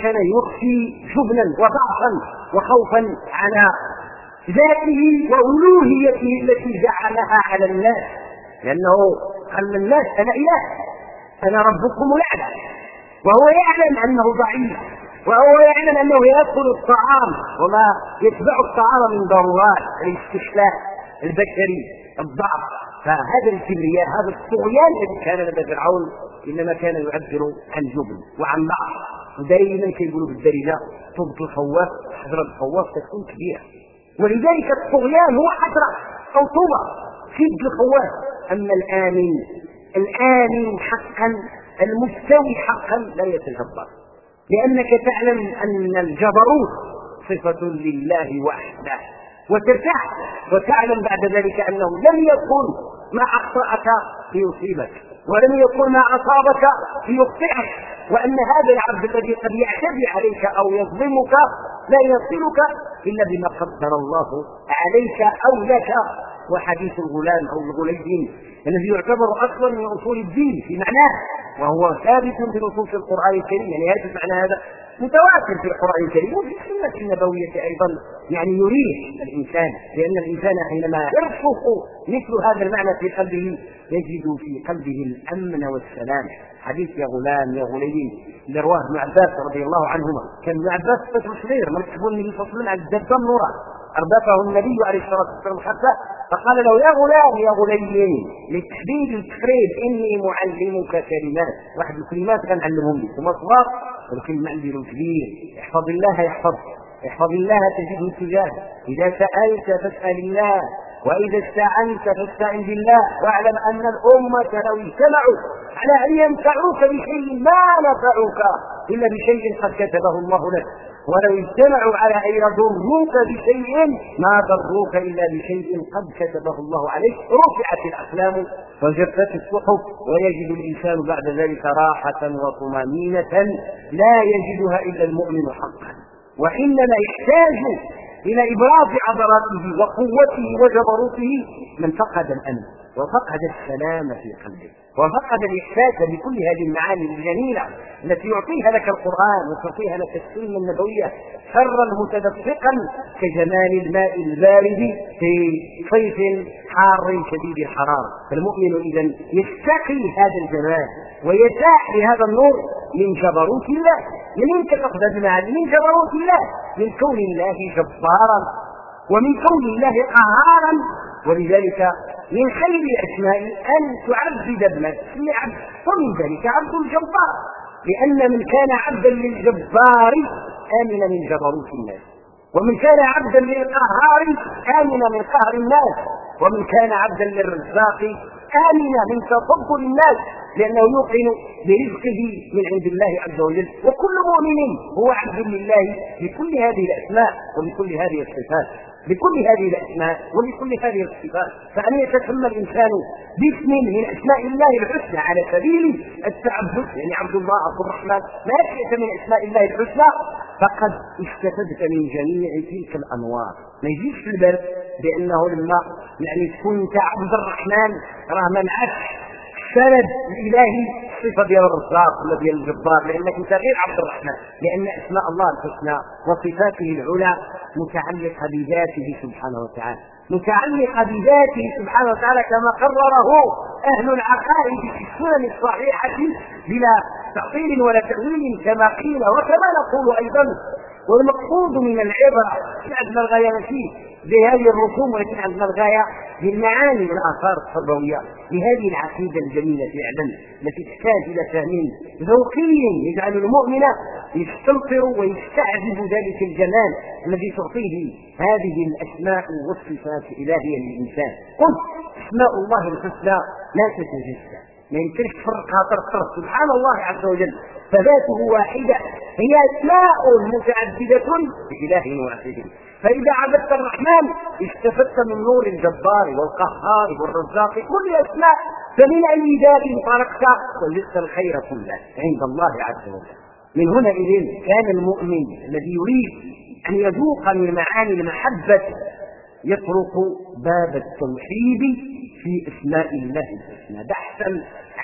كان يخفي جبنا وضعفا وخوفا على ذاته وألوهيته التي جعلها على الناس. لأنه قال الناس أنا إله. أنا ربكم الأعلى. وهو يعلم أنه ضعيف. وهو يعلم أنه يأكل الطعام. وما يتبع الطعام من ضرورات الاستشلاء البشري الضعف. فهذا الكبرياء هذا الطغيان الذي كان لدى فرعون إنما كان يعبر عن جبن وعن ضعف ودائما كيقولوا بالدارجه طب الخواف حضره الخواف تكون كبيرة. ولذلك الطغيان هو حسره أو طوبه شد الخواف أما الآمن الآمن حقا المستوي حقا لا يتجبر لأنك تعلم أن الجبروت صفة لله وحده وترتاح وتعلم بعد ذلك أنه لم يكن ما أخطأك ليصيبك ولم يكن ما أصابك ليخطئك وأن هذا العبد الذي قد يعتدي عليك أو يظلمك لا يصلك إلا بما قدر الله عليك أو لك. وحديث الغلام أو الغليم الذي يعتبر أصلا من أصول الدين في معناه وهو ثابت في نصوص القرآن الكريم. يعني هذا المعنى هذا متواتر في القرآن الكريم وفي السنة النبوية أيضا. يعني يريح الإنسان لأن الإنسان حينما يرسخ مثل هذا المعنى في قلبه يجد في قلبه الأمن والسلام. حديث يا غلام يا غليم اللي رواه ابن عباس رضي الله عنهما. كان ابن عباس طفل صغير مركب النبي صلى الله عليه وسلم على الدبة نورا اربطه النبي عليه الصلاة والسلام حتى فقال له يا غلام يا غليم لتحديد التقريب إني معلمك كلمات. واحد الكلمات كنعلمهم لك ثم صغار. الكلمة عندي كبير احفظ الله يحفظك احفظ الله تجده تجاه إذا سألت فاسأل الله وإذا استعنت فاستعن بالله واعلم أن الأمة لو اجتمعوا. على أن ينفعوك بشيء ما نفعوك إلا بشيء قد كتبه الله لك. ولو اجتمعوا على أن يضروك بشيء ما ضروك إلا بشيء قد كتبه الله عليك. رفعت الأقلام وجفت الصحف ويجد الإنسان بعد ذلك راحة وطمأنينة لا يجدها إلا المؤمن حقا. وإنما يحتاج إلى إبراز عضلاته وقوته وجبروته من فقد الأمن وفقد السلام في قلبه. وفقد الإحساس بكل هذه المعاني الجميلة التي يعطيها لك القرآن وتعطيها لك السنة النبوية سرا متدفقا كجمال الماء البارد في صيف حار شديد الحرارة. فالمؤمن اذا يستقي هذا الجمال ويساح لهذا النور من جبروت الله من تاخذ هذه المعاني من جبروت الله من كون الله جبارا ومن كون الله قهارا ولذلك من خير الأسماء أن تعبد ابنك. اسم عبد. ومن ذلك عبد الجبار. لأن من كان عبدا للجبار آمن من جبروت الناس. ومن كان عبدا للقهار آمن من قهر الناس. ومن كان عبدا للرزاق آمن من تفضل الناس. لأنه يوقن برزقه من عند الله عز وجل. وكل مؤمن هو عبد لله بكل هذه الأسماء وبكل هذه الصفات. بكل هذه الأسماء وبكل هذه الصفات فان يتسمى الإنسان باسم من أسماء الله الحسنى على سبيل التعبد يعني عبد الله عبد الرحمن ما شئت من أسماء الله الحسنى فقد استفدت من جميع تلك الأنوار. ما يجيش في البر بأنه لما يعني تكون انت عبد الرحمن راه ما معكش. سند الإلهي صفة ديال الرزاق ولا ديال الجبار لأنك أنت غير عبد الرحمن لأن أسماء الله الحسنى وصفاته العلى متعلقة بذاته سبحانه وتعالى. متعلقة بذاته سبحانه وتعالى كما قرره أهل العقائد في السنن الصحيحة بلا تعطيل ولا تأويل كما قيل وكما نقول أيضا والمقصود من العبره عندنا الغاية فيه بهذه الرسوم ولكن عندنا الغاية بالمعاني والآثار التربويه لهذه العقيدة الجميلة فعلا التي تحتاج إلى فهم ذوقي يجعل المؤمن يستمطر ويستعذب ذلك الجمال الذي تعطيه هذه الأسماء والصفات الالهيه للإنسان. قل أسماء الله الحسنى لا تتجزأ. ما يمكنش تفرقها طرف سبحان الله عز وجل. فذاته واحدة هي أسماء متعددة بإله واحد. فإذا عبدت الرحمن استفدت من نور الجبار والقهار والرزاق كل الأسماء فمن أي باب طرقت وجدت الخير كله عند الله عز وجل. من هنا إذن كان المؤمن الذي يريد أن يذوق من معاني المحبة يطرق باب التوحيد في أسماء الله الحسنى. بحثا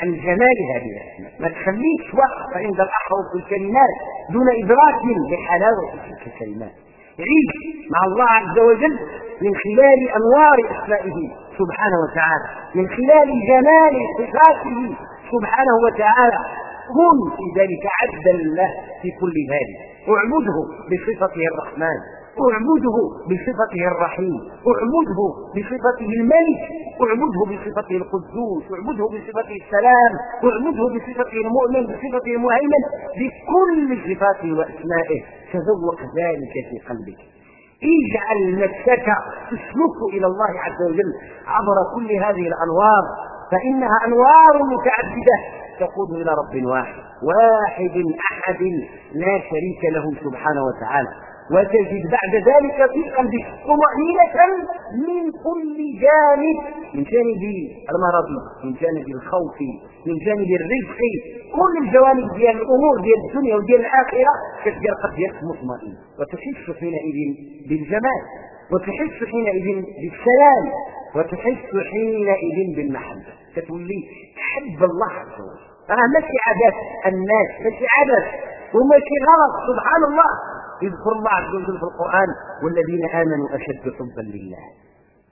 عن جمال هذه الأسماء. ما تخليش وقت عند الأحرف الكلمات دون إدراك لحلاوة تلك الكلمات. عيش مع الله عز وجل من خلال أنوار أسمائه سبحانه وتعالى. من خلال جمال صفاته سبحانه وتعالى. كن في ذلك عبدا له في كل ذلك اعبده بصفته الرحمن. أعبده بصفته الرحيم أعبده بصفته الملك أعبده بصفته القدوس أعبده بصفته السلام أعبده بصفته المؤمن بصفته المهيمن بكل صفاته وأسمائه. تذوق ذلك في قلبك. اجعل نفسك تسلك إلى الله عز وجل عبر كل هذه الأنوار فإنها أنوار متعددة تقود إلى رب واحد واحد أحد لا شريك له سبحانه وتعالى. وتجد بعد ذلك في قلبك طمأنينة من كل جانب من جانب المرض من جانب الخوف من جانب الرزق. كل الجوانب ديال الأمور ديال الدنيا وديال كتلقى القلب ديالك مطمئن. وتحس حينئذ بالجمال وتحس حينئذ بالسلام وتحس حينئذ بالمحبة. كتولي تحب الله عز وجل. راه ماشي عبث الناس ماشي عبث وماشي غلط سبحان الله. يذكر الله عز وجل في القرآن والذين آمنوا أشد حبا لله.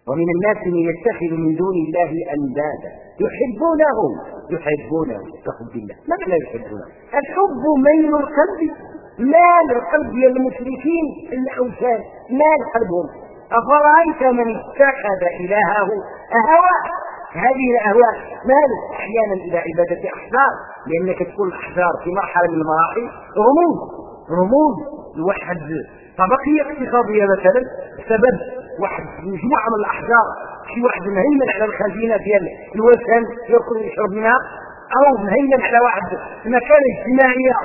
ومن الناس من يتخذ من دون الله أندادا. يحبونهم يحبونهم كحب الله. ماذا لا يحبونه؟ الحب ميل القلب مال القلب ديال المشركين الأوثان مال قلبهم أفرأيت من اتخذ إلهه أهوى؟ هذه الأهواء مال أحيانا إلى عبادة أحجار لأنك تكون الأحجار في مرحلة من المراحل. رموز رموز. لواحد طبقية اقتصادية مثلا بسبب واحد مجموعة من الأحجار شي واحد مهيمن على الخزينة ديال الوثن ياكل ويشرب منها أو مهيمن على واحد مكانة اجتماعية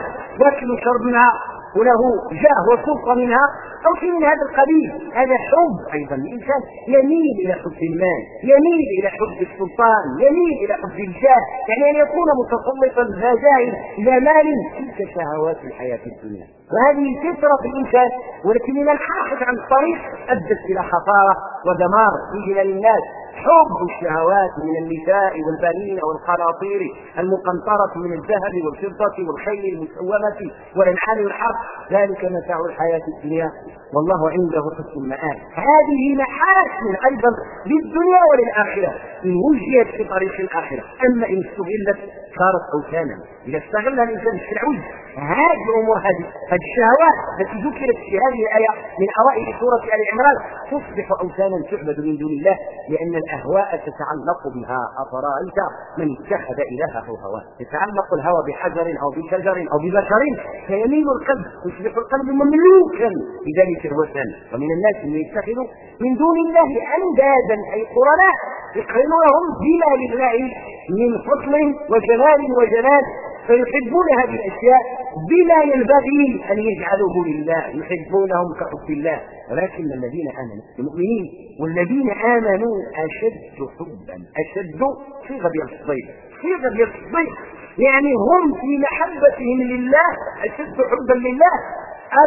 ياكل ويشرب منها. وله جاه وسلطه منها أو شيء من هذا القبيل. هذا حب أيضا الانسان يميل إلى حب المال يميل إلى حب السلطان يميل إلى حب الجاه. يعني أن يكون متسلطا ذا إلى مال تلك شهوات الحياة الدنيا. وهذه فطرة الإنسان ولكن من الحاحث عن الطريق أدت إلى خسارة ودمار في جلال الناس. حب الشهوات من النساء والبنين والقناطير المقنطرة من الذهب والفضة والخيل المسومة والأنعام والحرث. ذلك متاع الحياة الدنيا. والله عنده حسن المآب. هذه محاسن أيضا للدنيا وللآخرة. إن وجدت في طريق الآخرة. أما إن استغلت صارت أوثانا. إذا استغلها الإنسان في العوز هذه الأمور هذه هذه الشهوات التي ذكرت في هذه الآية من أوائل سورة آل عمران تصبح أوثانا تعبد من دون الله لأن الأهواء تتعلق بها. أفرأيت من اتخذ إلهه هواه؟ يتعلق الهوى بحجر أو بشجر أو ببشر؟ فيميل القلب يصبح القلب مملوكا. بذلك الوثن ومن الناس من يتخذ من دون الله أندادا أي قرناء يقرنونهم بما لله من فضل وجلال وجلال فيحبون هذه الأشياء بما ينبغي أن يجعلوه لله يحبونهم كحب الله. ولكن الذين آمنوا المؤمنين والذين آمنوا أشد حبا أشد صيغه الصيغ صيغه الصيغ يعني هم في محبتهم لله أشد حبا لله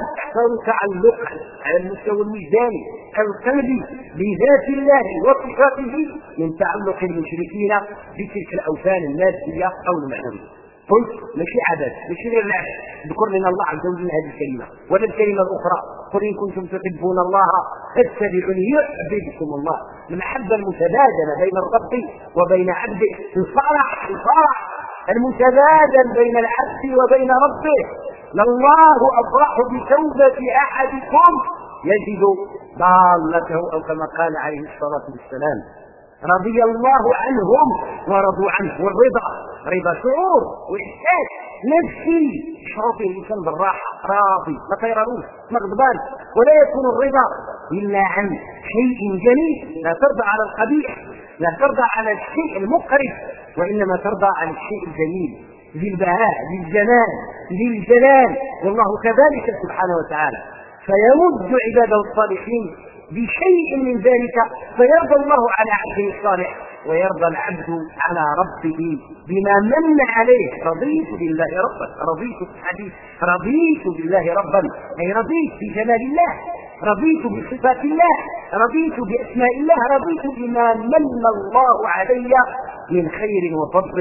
أكثر تعلقا على المستوى الوجداني القلبي بذات الله وصفاته من تعلق المشركين بتلك الأوثان المادية أو المعنوية. قلت ماشي عبث ماشي غير لعب ذكر لنا الله عز وجل هذه الكلمة. ولا الكلمة الأخرى قل إن كنتم تحبون الله فاتبعوني يحببكم الله. المحبة المتبادلة بين الرب وبين عبده الفرح الفرح المتبادل بين العبد وبين ربه. لله أفرح بتوبة أحدكم. يجد ضالته أو كما قال عليه الصلاة والسلام رضي الله عنهم ورضوا عنه. والرضا رضا شعور وإحساس نفسي. يشعر فيه الإنسان بالراحة راضي ما تيرروش ما غضبان. ولا يكون الرضا إلا عن شيء جميل. لا ترضى على القبيح لا ترضى على الشيء المقرف. وإنما ترضى على الشيء الجميل ذي البهاء ذي الجمال ذي الجلال. والله كذلك سبحانه وتعالى. فيمد عباده الصالحين بشيء من ذلك فيرضى الله على عبده الصالح ويرضى العبد على ربه بما من عليه. رضيت بالله ربا رضيت بالحديث رضيت بالله ربا أي رضيت بجلال الله. رضيت بصفات الله رضيت بأسماء الله رضيت بما من الله علي من خير وفضل.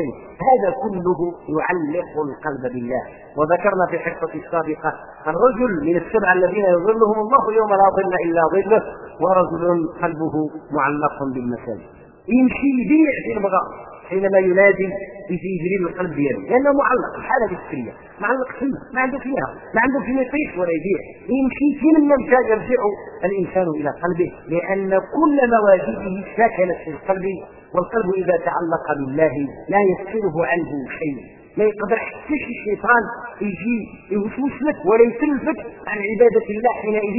هذا كله يعلق القلب بالله. وذكرنا في الحصه السابقة الرجل من السبعه الذين يظلهم الله يوم لا ظل إلا ظله ورجل قلبه معلق بالمساجد. يمشي يبيع في البغاء حينما ينادي يجري له القلب ديالو لأنه معلق الحاله الفكريه معلق فيه ما عنده فيها. ما عنده فيه يطيش ولا يبيع. يمشي فين مشى يرجع الإنسان إلى قلبه. لأن كل مواجبه سكنت في القلب والقلب إذا تعلق بالله لا يفصله عنه شيء. ما يقدر حتى شي شيطان يجي يوسوس لك ولا يسلفك عن عبادة الله حينئذ.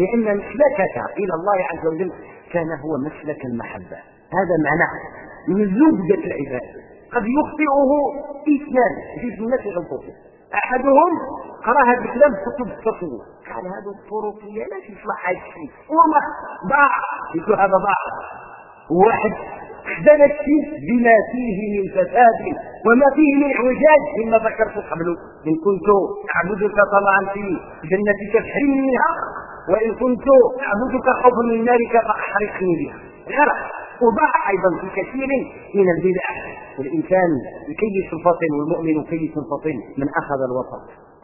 لأن مسلكك إلى الله عز وجل كان هو مسلك المحبة. هذا معناه. من زبدة العبادة قد يخطئه اثنان في الناس الحقوق أحدهم قرأ هذا الكلام في كتب التصوف قال هذا الطرقية لا تصلح هذا الشيء. وما ضاع. يقول هذا ضاع. واحد خدم الشيء بما فيه من فساد وما فيه من إعوجاج. مما ذكرت قبل إن كنت أعبدك طمعا في جنتك فاحرمني منها. وإن كنت أعبدك خوفا من نارك فأحرقني بها. وضاع أيضا في كثير من البدع. الانسان كيس فطن والمؤمن كيس فطن من أخذ الوسط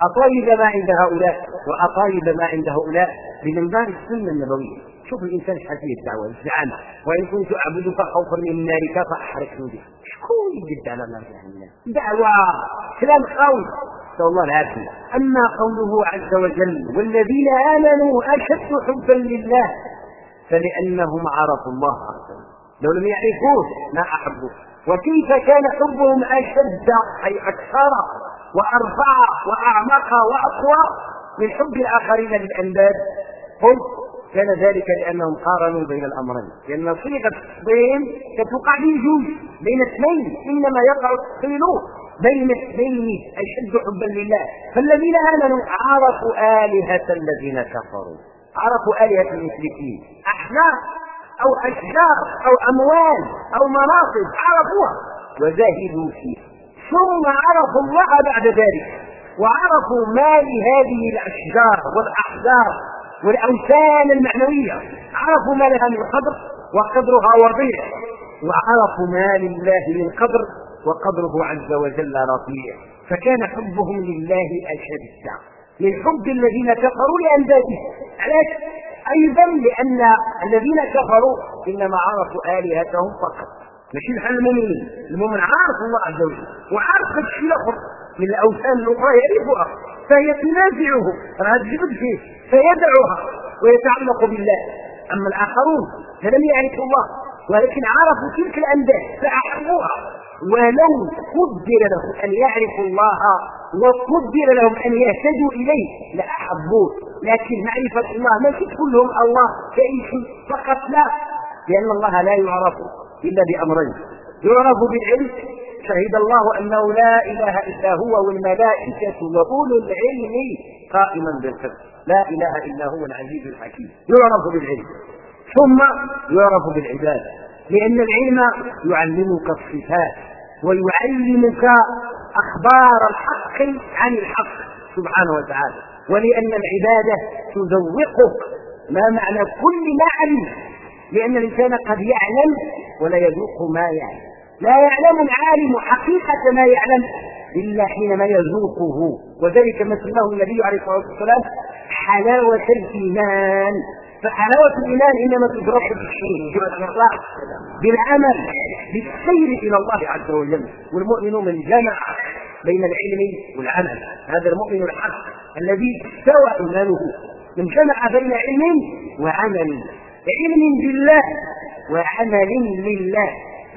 اطيب ما عند هؤلاء وأطايب ما عند هؤلاء بمنظار السنة النبوية. شوف الإنسان فيه الدعوه الزعامه وإن كنت أعبدك خوفا من نارك فاحرقني به شكون يجد على نار؟ جهنم دعوة كلام قوي. نسأل الله العافية. أما قوله عز وجل والذين آمنوا أشد حبا لله فلأنهم عرفوا الله عز لو لم يعرفوه ما احبوه وكيف كان حبهم أشد أي أكثر وأرفع وأعمق وأقوى من حب الآخرين للانداد قلت كان ذلك لأنهم قارنوا بين الأمرين. لأن صيغه التفضيل تتوقع في جوج بين اثنين إنما يقع التفضيل بين اثنين أشد حبا لله. فالذين آمنوا عرفوا آلهة الذين كفروا. عرفوا آلهة المشركين. احناف أو أشجار أو أموال أو مناصب عرفوها. وزهدوا فيها. ثم عرفوا الله بعد ذلك وعرفوا ما لهذه الأشجار والأحجار والأوثان المعنوية. عرفوا ما لها من قدر وقدرها وضيع. وعرفوا ما لله من قدر وقدره عز وجل رفيع. فكان حبهم لله أشد. من حب الذين كفروا لأنداده علاش؟ أيضا لأن الذين كفروا إنما عرفوا آلهتهم فقط. ماشي بحال المؤمنين. المؤمن عارف الله عز وجل وعارف الشيء الأخر. من الأوثان الأخرى يعرفها فهي تنازعه. راه تجبد فيه؟ فيدعها ويتعلق بالله. أما الآخرون فلم يعرفوا الله. ولكن عرفوا تلك الانداد فأحبوها. ولو قدر لهم أن يعرفوا الله وقدر لهم أن يهتدوا إليه. لاحبوه لكن معرفة الله ما تكون لهم الله كيف؟ فقط لا. لأن الله لا يعرف إلا بأمرين. يعرف بالعلم. شهد الله أنه لا إله إلا هو والملائكة وأولو العلم قائما بالقسط لا إله إلا هو العزيز الحكيم. يعرف بالعلم. ثم يعرف بالعبادة لأن العلم يعلمك الصفات ويعلمك أخبار الحق عن الحق سبحانه وتعالى ولأن العبادة تذوقك ما معنى كل ما علم لأن الإنسان قد يعلم ولا يذوق ما يعلم لا يعلم العالم حقيقة ما يعلم إلا حينما يذوقه وذلك ما سماه النبي عليه الصلاة والسلام حلاوة الإيمان. فحلاوة الإيمان إنما تدرك بالشيء بالعمل بالسير إلى الله عز وجل. والمؤمن من جمع بين العلم والعمل. هذا المؤمن الحق الذي استوى إيمانه. من جمع بين علم وعمل. علم بالله وعمل لله.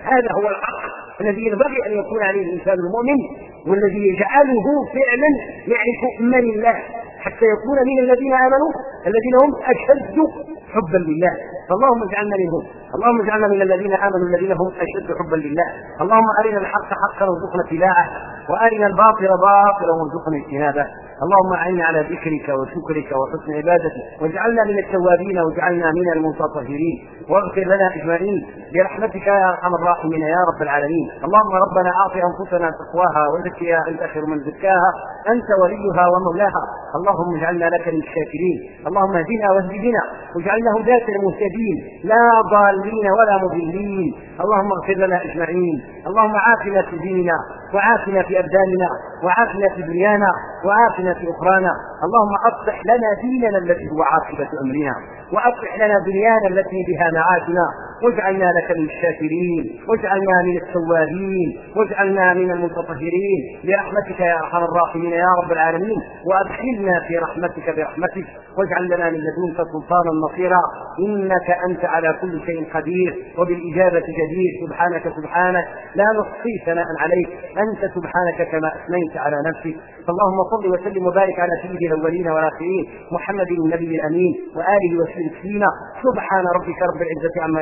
هذا هو الحق الذي ينبغي أن يكون عليه الإنسان المؤمن والذي يجعله فعلا يعرف من الله. حتى يكون من الذين آمنوا الذين هم أشد حبا لله. فاللهم اجعلنا منهم. اللهم اجعلنا من الذين آمنوا الذين هم أشد حبا لله. اللهم أرنا الحق حقا وارزقنا اتباعه وأرنا الباطل باطلا وارزقنا اجتنابه. اللهم اعنا على ذكرك وشكرك وحسن عبادتك واجعلنا من التوابين واجعلنا من المتطهرين واغفر لنا إجمعين برحمتك يا أرحم الراحمين يا رب العالمين. اللهم ربنا أعط أنفسنا تقواها وزكها أنت خير من زكاها أنت وليها ومولاها. اللهم اجعلنا لك من الشاكرين. اللهم اهدنا واهد بنا واجعلنا هداة المهتدين. لا ضالين ولا مضلين. اللهم اغفر لنا إجمعين. اللهم عافنا في ديننا وعافنا في أبداننا. وعافنا في دنيانا وعافنا في أخرانا. اللهم أصلح لنا ديننا الذي هو عاقبة أمرنا وأصلح لنا دنيانا التي بها معاشنا. واجعلنا لك من الشاكرين واجعلنا من التوابين واجعلنا من المتطهرين. برحمتك يا أرحم الراحمين يا رب العالمين. وأدخلنا في رحمتك برحمتك. واجعل لنا من لدنك سلطانا نصيرا. إنك أنت على كل شيء قدير. وبالإجابة جدير. سبحانك سبحانك. لا نحصي ثناء عليك. أنت سبحانك كما أثنيت على نفسك. فاللهم صل وسلم وبارك على سيد الأولين والآخرين. محمد النبي الأمين. وآله وسلم سبحان ربك رب العزة عما